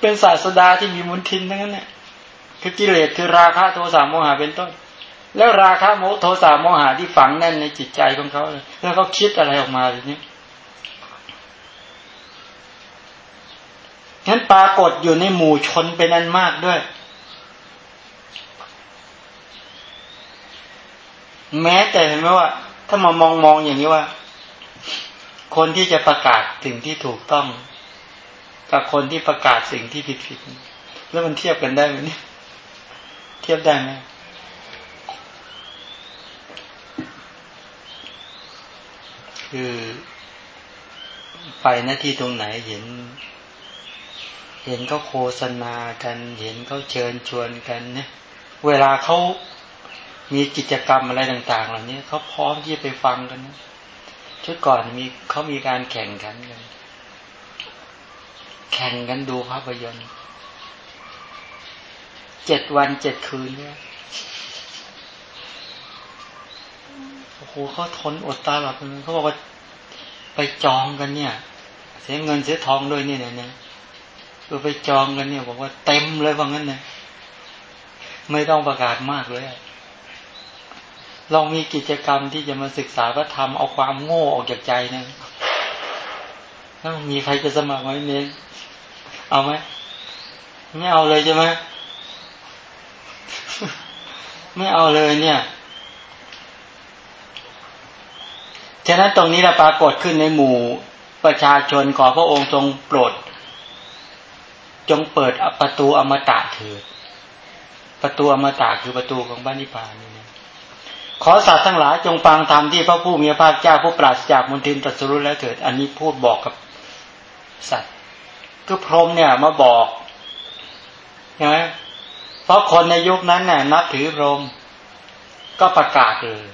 เป็นศาสดาที่มีมุนทินทั้งนั้นเนี่ยคือกิเลสคือราคะโทสะโมหะเป็นต้น แล้วราคะโมโทสะโมหะที่ฝังแน่นในจิตใจของเขาเลยแล้วเขาคิดอะไรออกมาแบบนี้นั้นปรากฏอยู่ในหมู่ชนเป็นอันมากด้วย แม้แต่เห็นไหมว่า ถ้ามามองมองอย่างนี้ว่า คนที่จะประกาศสิ่งที่ถูกต้อง กับคนที่ประกาศสิ่งที่ผิดผิดแล้วมันเทียบกันได้ไหมเนี่ยเทียบได้ไหมคือไปหน้าที่ตรงไหนเห็น เห็นเขาโฆษณากัน เห็นเขาเชิญชวนกันเนี่ยเวลาเขา มีกิจกรรมอะไรต่าง ๆ เหล่านี้เขาพร้อมที่จะไปฟังกันนะชุดก่อนมีเขามีการแข่งขันกันแข่งกันดูภาพยนตร์เจ็ดวันเจ็ดคืนเนี่ยโอ้โหเขาทนอดตาหลับเขาบอกว่าไปจองกันเนี่ย เสียเงินเสียทองด้วยนี่เนี่ยก็ไปจองกันเนี่ย บอกว่าเต็มเลยว่างั้นนะไม่ต้องประกาศมากเลย ลองมีกิจกรรมที่จะมาศึกษาพระธรรมเอาความโง่ออกจากใจนะถ้ามีใครจะสมัครไหมเน้นเอาไหมไม่เอาเลยใช่ไหมไม่เอาเลยเนี่ยฉะนั้นตรงนี้เราปรากฏขึ้นในหมู่ประชาชนขอพระองค์ทรงโปรด จงเปิดประตูอมตะเถิดประตูอมตะคือประตูของบ้านนิพพานนี่ ขอสัตว์ทั้งหลายจงฟังธรรมที่พระผู้มีพระภาคเจ้าผู้ปราศจากมนทินตรัสรู้แล้วเถิด อันนี้พูดบอกกับสัตว์ก็พรหมเนี่ยมาบอกใช่ไหมเพราะคนในยุคนั้นน่ะนับถือพรหมก็ประกาศเลย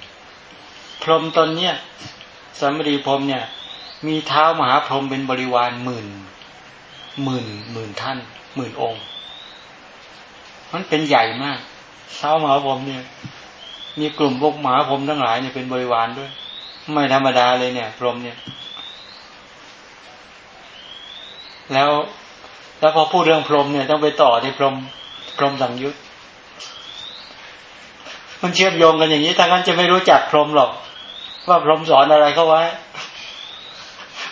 พรหมตนเนี่ยสมรีพรหมเนี่ย มีเท้ามหาพรหมเป็นบริวารหมื่นหมื่นหมื่นท่านหมื่นองค์ มันเป็นใหญ่มากเท้ามหาผมเนี่ย มีกลุ่มพวกหมหาผมทั้งหลายเนี่ยเป็นบริวารด้วย ไม่ธรรมดาเลยเนี่ย พรมเนี่ย แล้วแล้วพอพูดเรื่องพรมเนี่ยต้องไปต่อที่พรมพรมสังยุตมันเชื่อมโยงกันอย่างนี้ถ้างั้นจะไม่รู้จักพรหมหรอก ว่าพรหมสอนอะไรเขาไว้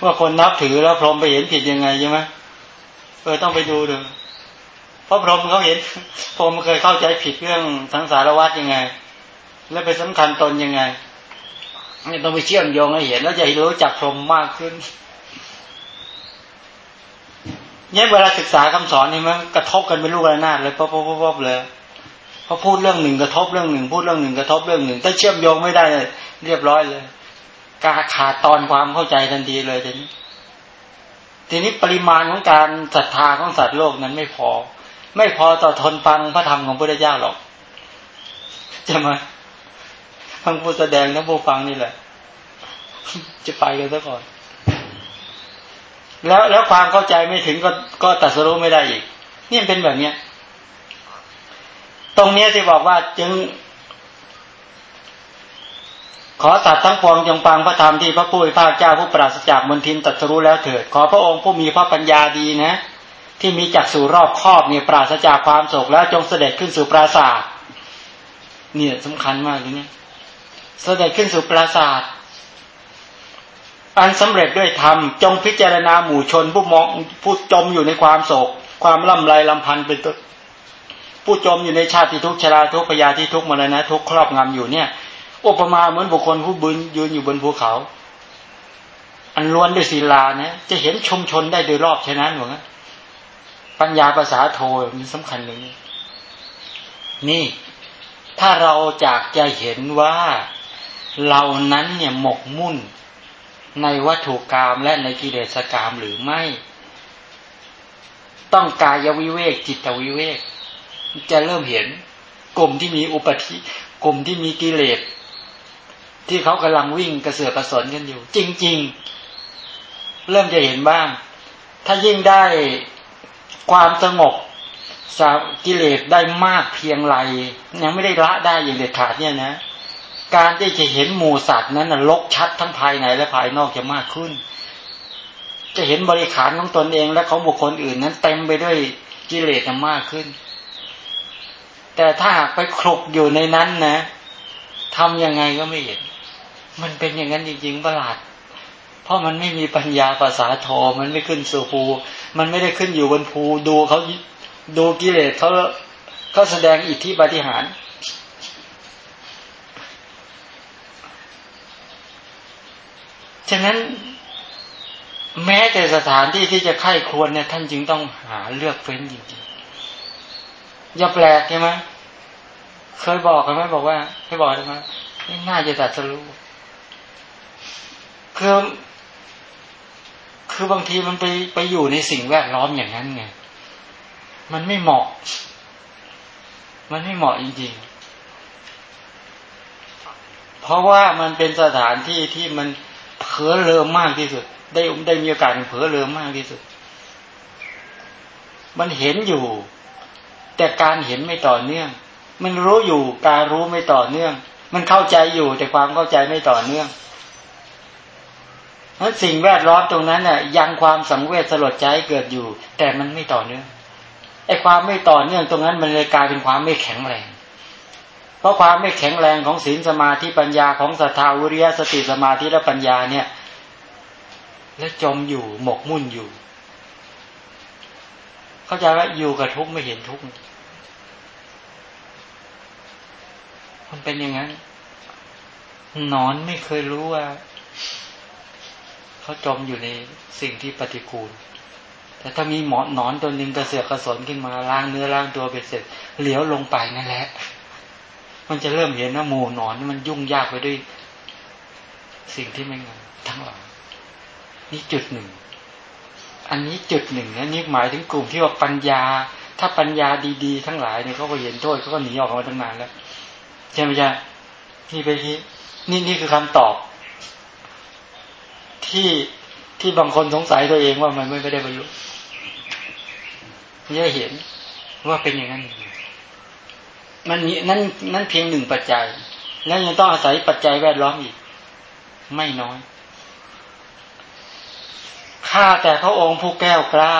ว่าคนนับถือแล้วพรหมไปเห็นผิดยังไงใช่ไหมเออต้องไปดูดูเพราะพรหมเขาเห็นพรหมเคยเข้าใจผิดเรื่องสังสารวัฏยังไง แล้วไปสำคัญตนยังไงนี่ต้องไปเชื่อมโยงให้เห็น แล้วจะรู้จักพรหมมากขึ้นเนี่ยเวลาศึกษาคำสอนนี่มันกระทบกันเป็นลูกระนาดเลยป๊อปป๊อปป๊อเลยพอพูดเรื่องหนึ่งกระทบเรื่องหนึ่ง พูดเรื่องหนึ่งกระทบเรื่องหนึ่งถ้าเชื่อมโยงไม่ได้เรียบร้อยเลยกาขาดตอนความเข้าใจทันทีเลยทีนี้ทีนี้ปริมาณของการศรัทธาของสัตว์โลกนั้นไม่พอ ไม่พอต่อทนฟังพระธรรมของพระพุทธเจ้าหรอกจะมา ทั้งผู้แสดงทั้งผู้ฟังนี่แหละ จะไปกันซะก่อน แล้วแล้วความเข้าใจไม่ถึงก็ก็ตัดสรู้ไม่ได้อีก นี่เป็นแบบเนี้ย ตรงนี้ที่บอกว่าจึง ขอสัตว์ทั้งปวงจงฟังพระธรรมที่พระผู้เป็นพระเจ้าผู้ปราศจากมนทินตัดรู้แล้วเถิด ขอพระองค์ผู้มีพระปัญญาดีนะที่มีจักสู่รอบครอบเนี่ยปราศจากความโศกแล้วจงเสด็จขึ้นสู่ปราศาสตร์เนี่ยสำคัญมากเลยเนี่ย เสด็จขึ้นสู่ปราศาสตร์อันสำเร็จด้วยธรรมจงพิจารณาหมู่ชนผู้มองผู้จมอยู่ในความโศก ความล่ำไรลำพันธ์เป็นต้นผู้จมอยู่ในชาติทุกชราทุกพยาที่ทุกมรณะทุกครอบงำอยู่เนี่ยอุปมาเหมือนบุคคลผู้บืนยืนอยู่บนภูเขา อันล้วนด้วยศีลานะจะเห็นชมชนได้โดยรอบฉะนั้นหรือไงปัญญาภาษาโทมันสำคัญเลยนี่ ถ้าเราจากจะเห็นว่า เรานั้นเนี่ยหมกมุ่นในวัตถุกรรมและในกิเลสกรรมหรือไม่ ต้องกายวิเวกจิตวิเวก จะเริ่มเห็นกลุ่มที่มีอุปธิกลุ่มที่มีกิเลส ที่เขากำลังวิ่งกระเสือกกระสนกันอยู่ จริง ๆ เริ่มจะเห็นบ้าง ถ้ายิ่งได้ความสงบสากิเลสได้มากเพียงไร ยังไม่ได้ละได้อย่างเด็ดขาดเนี่ยนะ การที่จะเห็นหมูสัตว์นั้นลกชัดทั้งภายในและภายนอกจะมากขึ้น จะเห็นบริขารของตนเองและของบุคคลอื่นนั้นเต็มไปด้วยกิเลสมากขึ้น แต่ถ้าหากไปคลุกอยู่ในนั้นนะทำยังไงก็ไม่เห็น มันเป็นอย่างนั้นจริงๆประหลาด เพราะมันไม่มีปัญญาภาษาโทมันไม่ขึ้นสู่ภู มันไม่ได้ขึ้นอยู่บนภูดูเขาดูกิเลสเขาเขาแสดงอิทธิปฏิหาร ฉะนั้นแม้แต่สถานที่ที่จะไข้ควรเนี่ยท่านจึงต้องหาเลือกเฟ้นจริงๆอย่าแปลกใช่ไหมเคยบอกกันไหมบอกว่าเคยบอกใช่ไหมน่าจะตัดสรู้คือคือบางทีมันไปไปอยู่ในสิ่งแวดล้อมอย่างนั้นไงมันไม่เหมาะ มันไม่เหมาะจริงๆ เพราะว่ามันเป็นสถานที่ที่มัน เผลอเลิมมากที่สุด ได้ได้มีโอกาสเผลอเลิมมากที่สุด มันเห็นอยู่ แต่การเห็นไม่ต่อเนื่อง มันรู้อยู่การรู้ไม่ต่อเนื่อง มันเข้าใจอยู่แต่ความเข้าใจไม่ต่อเนื่องนั้นสิ่งแวดล้อมตรงนั้นน่ะ ยังความสังเวชสลดใจเกิดอยู่ แต่มันไม่ต่อเนื่องไอ้ความไม่ต่อเนื่องตรงนั้นมันเลยกลายเป็นความไม่แข็งแรง เพราะความไม่แข็งแรงของศีลสมาธิปัญญาของศรัทธาวิริยะสติสมาธิและปัญญาเนี่ย และจมอยู่หมกมุ่นอยู่ เข้าใจว่าอยู่กับทุกข์ไม่เห็นทุกข์มันเป็นอย่างนั้นนอนไม่เคยรู้ว่าเขาจมอยู่ในสิ่งที่ปฏิกูล แต่ถ้ามีหมอนนอนตัวหนึ่งกระเสือกกระสนขึ้นมาล้างเนื้อล้างตัวไปเสร็จ เหลียวลงไปนั่นแหละ มันจะเริ่มเห็นว่าหมูหนอนมันยุ่งยากไปด้วย สิ่งที่ไม่งามทั้งหลายนี่จุดหนึ่ง อันนี้จุดหนึ่งนะนี่หมายถึงกลุ่มที่ว่าปัญญา ถ้าปัญญาดีๆ ทั้งหลายเนี่ยเขาก็เห็นโทษเขาก็หนีออกมาตั้งนานแล้วใช่ไหมจ๊ะนี่ไปที่นี่นี่คือคำตอบ ที่ที่บางคนสงสัยตัวเองว่ามันไม่ได้บรรลุนี่เห็นว่าเป็นอย่างนั้น มันนั่นนั่นเพียงหนึ่งปัจจัย แล้วยังต้องอาศัยปัจจัยแวดล้อมอีก ไม่น้อยข้าแต่พระองค์ผู้แก้วกล้า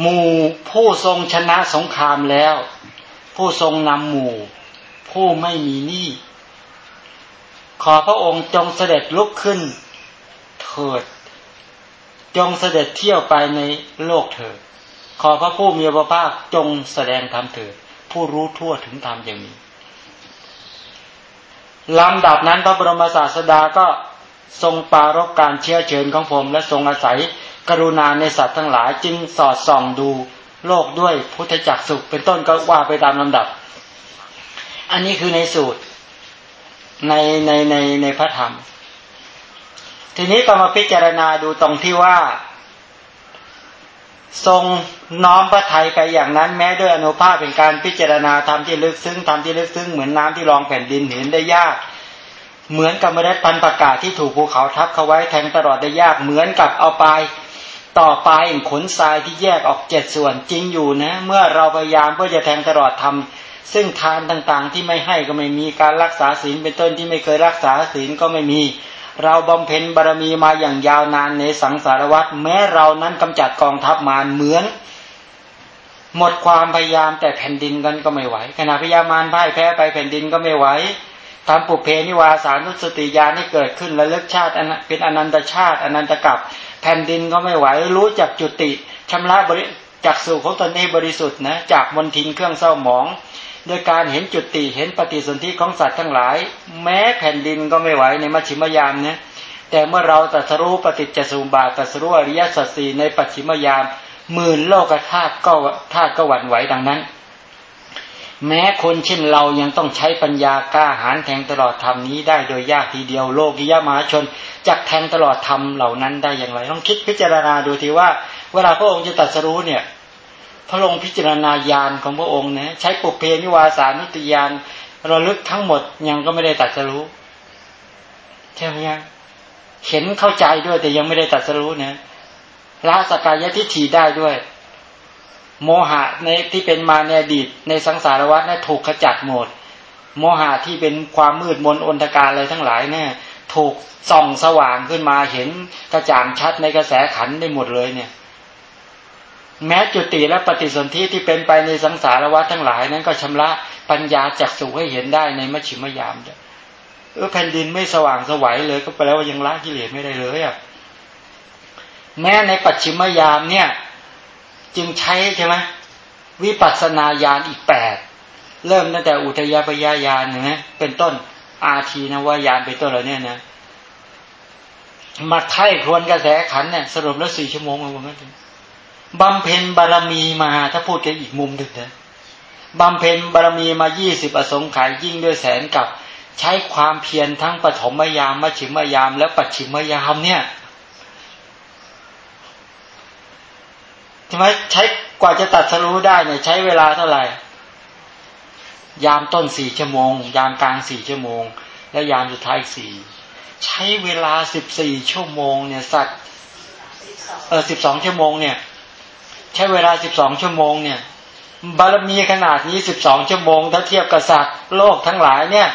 หมู่ผู้ทรงชนะสงครามแล้ว ผู้ทรงนำหมู่ ผู้ไม่มีหนี้ขอพระองค์จงเสด็จลุกขึ้น เถิด จงเสด็จเที่ยวไปในโลกเถิด ขอพระผู้มีพระภาคจงแสดงธรรมเถิด ผู้รู้ทั่วถึงธรรมอย่างนี้ลำดับนั้นพระบรมศาสดาก็ทรงปารกการเชื้อเชิญของผม และทรงอาศัยกรุณาในสัตว์ทั้งหลายจึงสอดส่องดูโลกด้วยพุทธจักสุขเป็นต้นก็ว่าไปตามลำดับ อันนี้คือในสูตรในในในในพระธรรม ทีนี้ก็มาพิจารณาดูตรงที่ว่า ทรงน้อมพระไทยไปอย่างนั้นแม้ด้วยอนุภาพเป็นการพิจารณาธรรมที่ลึกซึ้งธรรมที่ลึกซึ้งเหมือนน้ำที่รองแผ่นดินเห็นได้ยาก เหมือนกับเมล็ดพันธุ์ประกาศที่ถูกภูเขาทับเขาไว้แทงตลอดได้ยากเหมือนกับเอาไปต่อไปขนทรายที่แยกออกเจ็ดส่วนจริงอยู่นะ เมื่อเราพยายามเพื่อจะแทงตลอดทำซึ่งทานต่างๆ ที่ไม่ให้ก็ไม่มีการรักษาศีลเป็นต้นที่ไม่เคยรักษาศีลก็ไม่มี เราบำเพ็ญบารมีมาอย่างยาวนานในสังสารวัฏแม้เรานั้นกำจัดกองทัพมารเหมือน หมดความพยายามแต่แผ่นดินกันก็ไม่ไหวขณะพยามารพ่ายแพ้ไปแผ่นดินก็ไม่ไหวทำปุเพนิวาสานุสติญาณให้เกิดขึ้นและเลิกชาติเป็นอนันตชาติ อนันตกับแผ่นดินก็ไม่ไหวรู้จักจุติชำระบริจากสู่ของตนเองบริสุทธิ์นะจากมนทินเครื่องเศร้าหมอง โดยการเห็นจุดติเห็นปฏิสนธิของสัตว์ทั้งหลาย แม้แผ่นดินก็ไม่ไหวในมัชชิมยามนะแต่เมื่อเราตรัสรู้ปฏิจจสมุบาตรัสรู้อริยสัจสีในปัจฉิมยามหมื่นโลกธาตุก็ธาตุก็หวั่นไหวดังนั้น แม้คนเช่นเรายังต้องใช้ปัญญากล้าหาญแทงตลอดธรรมนี้ได้โดยยากทีเดียวโลกิยามหาชนจักแทงตลอดธรรมเหล่านั้นได้อย่างไรต้องคิดพิจารณาดูทีว่า เวลาพระองค์จะตรัสรู้เนี่ย พระองค์พิจารณาญาณของพระองค์นะใช้ปุเพนิวาสานุติยานระลึกทั้งหมดยังก็ไม่ได้ตรัสรู้ใช่ไหมยังเห็นเข้าใจด้วยแต่ยังไม่ได้ตรัสรู้นะละสกายทิฏฐิได้ด้วย โมหะในที่เป็นมาในอดีตในสังสารวัฏนั้นถูกขจัดหมด โมหะที่เป็นความมืดมนอนตการอะไรทั้งหลายเนี่ย ถูกส่องสว่างขึ้นมาเห็นกระจ่างชัดในกระแสขันได้หมดเลยเนี่ย แม้จุติและปฏิสนธิที่เป็นไปในสังสารวัฏทั้งหลายนั้นก็ชำระปัญญาจักสุให้เห็นได้ในมชิมยามเออแผ่นดินไม่สว่างสวัยเลย ก็แปลว่ายังละกิเลสไม่ได้เลยอะแม้ในปัจฉิมยามเนี่ย จึงใช้ใช่ไหมวิปัสสนาญาณอีกแปดเริ่มตั้งแต่อุทยพยายานนะเป็นต้นอาทีนวายานเป็นต้นเหล่านี้นะมาไถ่ควรกระแสขันเนี่ยสรุปแล้วสี่ชั่วโมงมาวันนั้น บำเพ็ญบารมีมา ถ้าพูดกันอีกมุมหนึ่งนะบำเพ็ญบารมีมายี่สิบอสงไขยยิ่งด้วยแสนกับ ใช้ความเพียรทั้งปฐมยามมชิมยาม และปัจฉิมยามเนี่ยใช่ไหมใช้กว่าจะตัดสรู้ได้เนี่ยใช้เวลาเท่าไหร่ ยามต้นสี่ชั่วโมง ยามกลางสี่ชั่วโมง และยามสุดท้ายสี่ใช้เวลาสิบสี่ชั่วโมงเนี่ยสัตว์เออสิบสองชั่วโมงเนี่ย ใช้เวลาสิบสองชั่วโมงเนี่ย บารมีขนาดนี้สิบสองชั่วโมง ถ้าเทียบกับสัตว์โลกทั้งหลายเนี่ย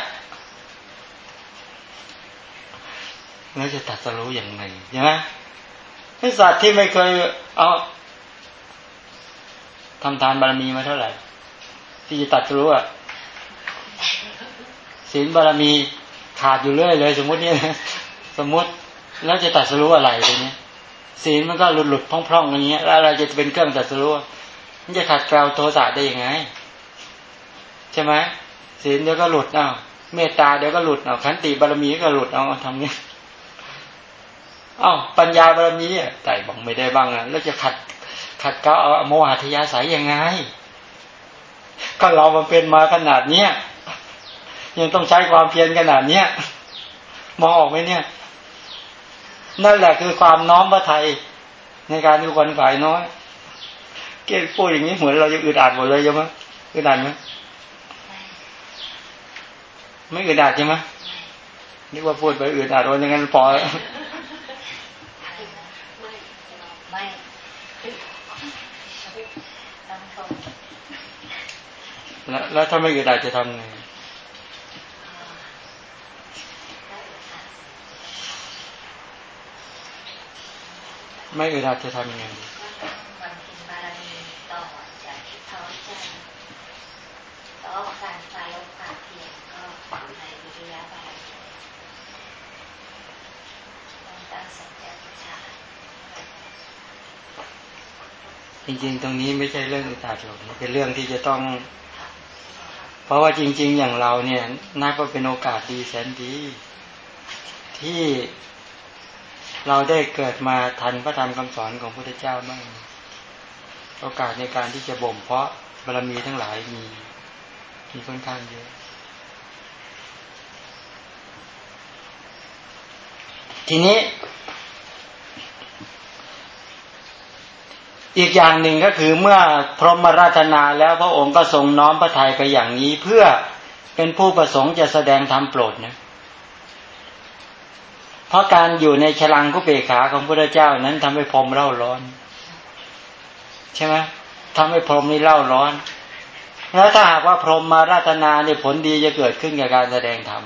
แล้วจะตัดสรู้อย่างไรใช่ไหมสัตว์ที่ไม่เคยเอาทำทานบารมีมาเท่าไหร่ ที่จะตัดสรู้อะศีลบารมีขาดอยู่เรื่อยเลย สมมติเนี่ยสมมติแล้วจะตัดสรู้อะไรตรงนี้ ศีลมันก็หลุดหลุดพร่องๆอย่างเงี้ย แล้วอะไรจะเป็นเครื่องตัดสรู้มันจะขัดเกลาโทสะได้ยังไง ใช่ไหมศีลเดี๋ยวก็หลุดเอาเมตตาเดี๋ยวก็หลุดเอาขันติบารมีก็หลุดเอาทำเนี้ยอ้าวปัญญาบารมีอะแต่บอกไม่ได้บ้างอะแล้วจะขัดขัดเกลาเอาโมหัทยาสายยังไง ก็เรามาเป็นมาขนาดเนี้ยยังต้องใช้ความเพียรขนาดเนี้ยมองออกไหมเนี่ย นั่นแหละคือความน้อมพระไทยในการดูคนฝ่ายน้อย เก่พูดอย่างนี้เหมือนเราจะอึดอัดหมดเลยใช่ไหมอึดอัดไหมไม่อึดอัดใช่ไหมนึกว่าพูดไปอึดอัดวันอย่างนั้นพอแล้วแล้วถ้าไม่อึดอัดจะทำไง ไม่อึดอัดจะทำยังไงวันพินบารมีต่อจากที่เขาจต่อการไฟลบความเพียรก็ในวิริยะบารมีต้องตั้งสัจจะวิชาจริงๆ ตรงนี้ไม่ใช่เรื่องอึดอัดหรอกเป็นเรื่องที่จะต้อง เพราะว่าจริง ๆ อย่างเราเนี่ยน่าก็เป็นโอกาสดีแสนดี ที่ เราได้เกิดมาทันพระธรรมคำสอนของพระพุทธเจ้าบ้างโอกาสในการที่จะบ่มเพาะบารมีทั้งหลายมีมีค่อนข้างเยอะทีนี้ อีกอย่างหนึ่งก็คือเมื่อพรหมราชนาแล้วพระองค์ก็ทรงน้อมพระทัยไปอย่างนี้เพื่อเป็นผู้ประสงค์จะแสดงธรรมโปรดนะ เพราะการอยู่ในฉลังกุเบขาของพระเจ้านั้นทำให้พรมเล่าร้อน ใช่ไหมทำให้พรมนี่เล่าร้อน แล้วถ้าหากว่าพรมมาราธนาเนี่ยผลดีจะเกิดขึ้นกับการแสดงธรรม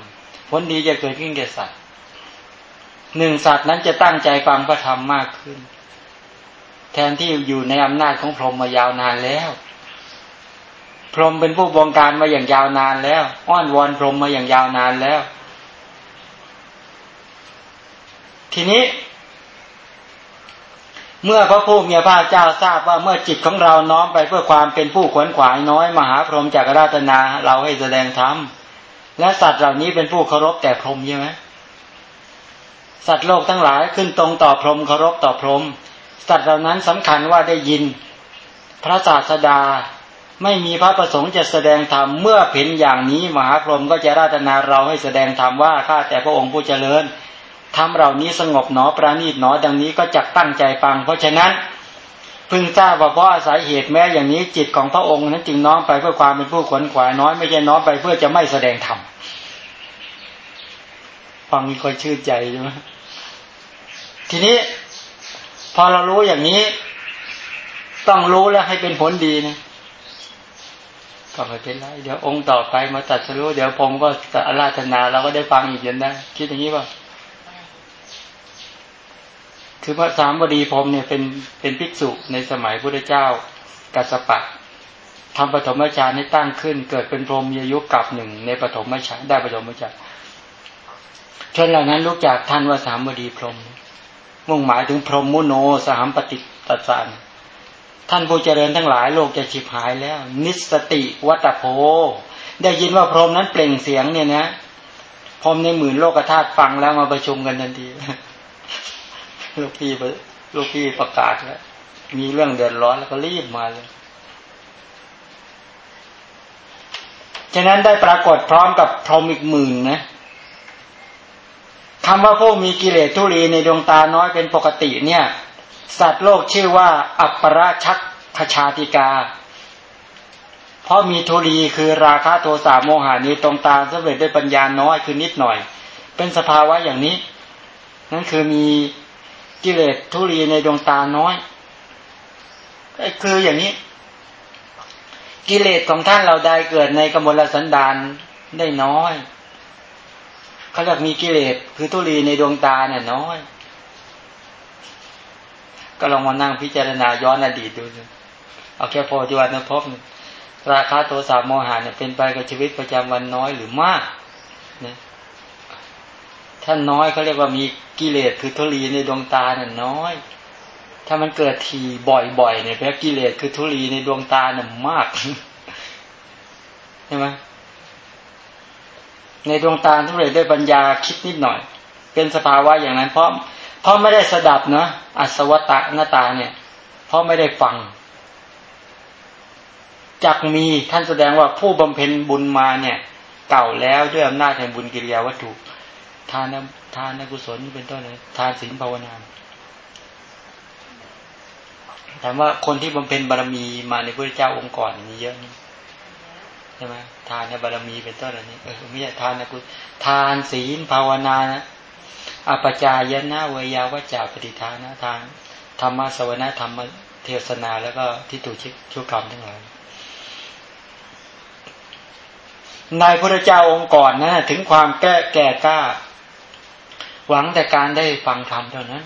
ผลดีจะเกิดขึ้นแก่สัตว์หนึ่งสัตว์นั้นจะตั้งใจฟังพระธรรมมากขึ้น แทนที่อยู่ในอำนาจของพรหมมายาวนานแล้ว พรหมเป็นผู้บงการมาอย่างยาวนานแล้ว อ้อนวอนพรหมมาอย่างยาวนานแล้ว ทีนี้ เมื่อพระผู้มีพระเจ้าทราบว่าเมื่อจิตของเราน้อมไปเพื่อความเป็นผู้ขวนขวายน้อย มหาพรหมจากราตนาเราให้แสดงธรรมและสัตว์เหล่านี้เป็นผู้เคารพแต่พรหมใช่ไหมสัตว์โลกทั้งหลายขึ้นตรงต่อพรหมเคารพต่อพรหมสัตว์เหล่านั้นสำคัญว่าได้ยิน พระศาสดาไม่มีพระประสงค์จะแสดงธรรมเมื่อเห็นอย่างนี้มหาพรหมก็จะราตนาเราให้แสดงธรรมว่าข้าแต่พระองค์ผู้เจริญ ทำเหล่านี้สงบหนอประณีตหนอดังนี้ก็จักตั้งใจฟัง เพราะฉะนั้นพึงทราบว่าเพราะอาศัยเหตุแม้อย่างนี้จิตของพระองค์นั้นจึงน้อมไปเพื่อความเป็นผู้ขวนขวายน้อยไม่ใช่น้อมไปเพื่อจะไม่แสดงธรรมฟังมีคอยชื่นใจใช่ไหมทีนี้พอเรารู้อย่างนี้ ต้องรู้แล้วให้เป็นผลดีนะก็ไม่เป็นไรเดี๋ยวองค์ต่อไปมาตัดสรู้เดี๋ยวผมก็อาราธนาเราก็ได้ฟังอีกอย่างนะคิดอย่างนี้ป่ะ คือพระสามบดีพรมเนี่ยเป็นเป็นภิกษุในสมัยพุทธเจ้ากัสปะทำปฐมฌานให้ตั้งขึ้น เกิดเป็นพรหมมีอายุกับหนึ่งในปฐมฌานได้ปฐมฌานชนเหล่านั้นรู้จักท่านว่าสามบดีพรหมมุ่งหมายถึงพรหมมุโนสหมปฏิตัสานท่านผู้เจริญทั้งหลายโลกจะฉิบหายแล้ว นิสติวัตโพ ได้ยินว่าพรหมนั้นเปล่งเสียงเนี่ยนะพรหมในหมื่นโลกธาตุฟังแล้วมาประชุมกันทันที ลูกพี่ลูกพี่ประกาศแล้วมีเรื่องเดือดร้อนแล้วก็รีบมาเลยฉะนั้นได้ปรากฏพร้อมกับพรหมอีกหมื่นนะคำว่าผู้มีกิเลสทุรีในดวงตาน้อยเป็นปกติเนี่ย สัตว์โลกชื่อว่า อัปปราชักขชาติกา เพราะมีทุรีคือราคะโทสะโมหานี้ตรงตาสำเร็จด้วยปัญญาน้อยคือนิดหน่อย เป็นสภาวะอย่างนี้ นั่นคือมี กิเลสทุรีในดวงตาน้อยคืออย่างนี้ กิเลสของท่านเราได้เกิดในกมลสันดานได้น้อยเขาเรียกมีกิเลสคือทุรีในดวงตาเนี่ยน้อย ก็ลองมานั่งพิจารณาย้อนอดีตดูเอาแค่พอจวนนะพบราคาโทสะโมหะเนี่ยเป็นไปกับชีวิตประจำวันน้อยหรือมากเนี่ย ถ้าน้อยเขาเรียกว่ามีกิเลสคือทุลีในดวงตาเนี่ยน้อย ถ้ามันเกิดทีบ่อยๆเนี่ยแปลกิเลสคือทุลีในดวงตาเนี่ยมากใช่ไหมในดวงตาทุเรศด้วยปัญญาคิดนิดหน่อย เป็นสภาวะอย่างนั้นเพราะเพราะไม่ได้สดับเนาะอัศวตะหน้าตาเนี่ย เพราะไม่ได้ฟังจักมีท่านแสดงว่าผู้บำเพ็ญบุญมาเนี่ย เก่าแล้วด้วยอำนาจแห่งบุญกิริยาวัตถุ ทานทานกุศลเป็นต้นเลยทานศีลภาวนาถามว่าคนที่บำเพ็ญบารมีมาในพระเจ้าองค์ก่อนมีเยอะนี่ใช่ไหมทานในบารมีเป็นต้นอะไรนี้เออไม่ใช่ทานนะกุทานศีลภาวนานะอปจายนะเวยาวจาปฏิทานะทานธรรมะสวนาธรรมเทศนาแล้วก็ทิฏฐุชิชุกรรมทั้งหลายในพระเจ้าองค์ก่อนนะถึงความแก้แก่กล้า หวังแต่การได้ฟังธรรมเท่านั้น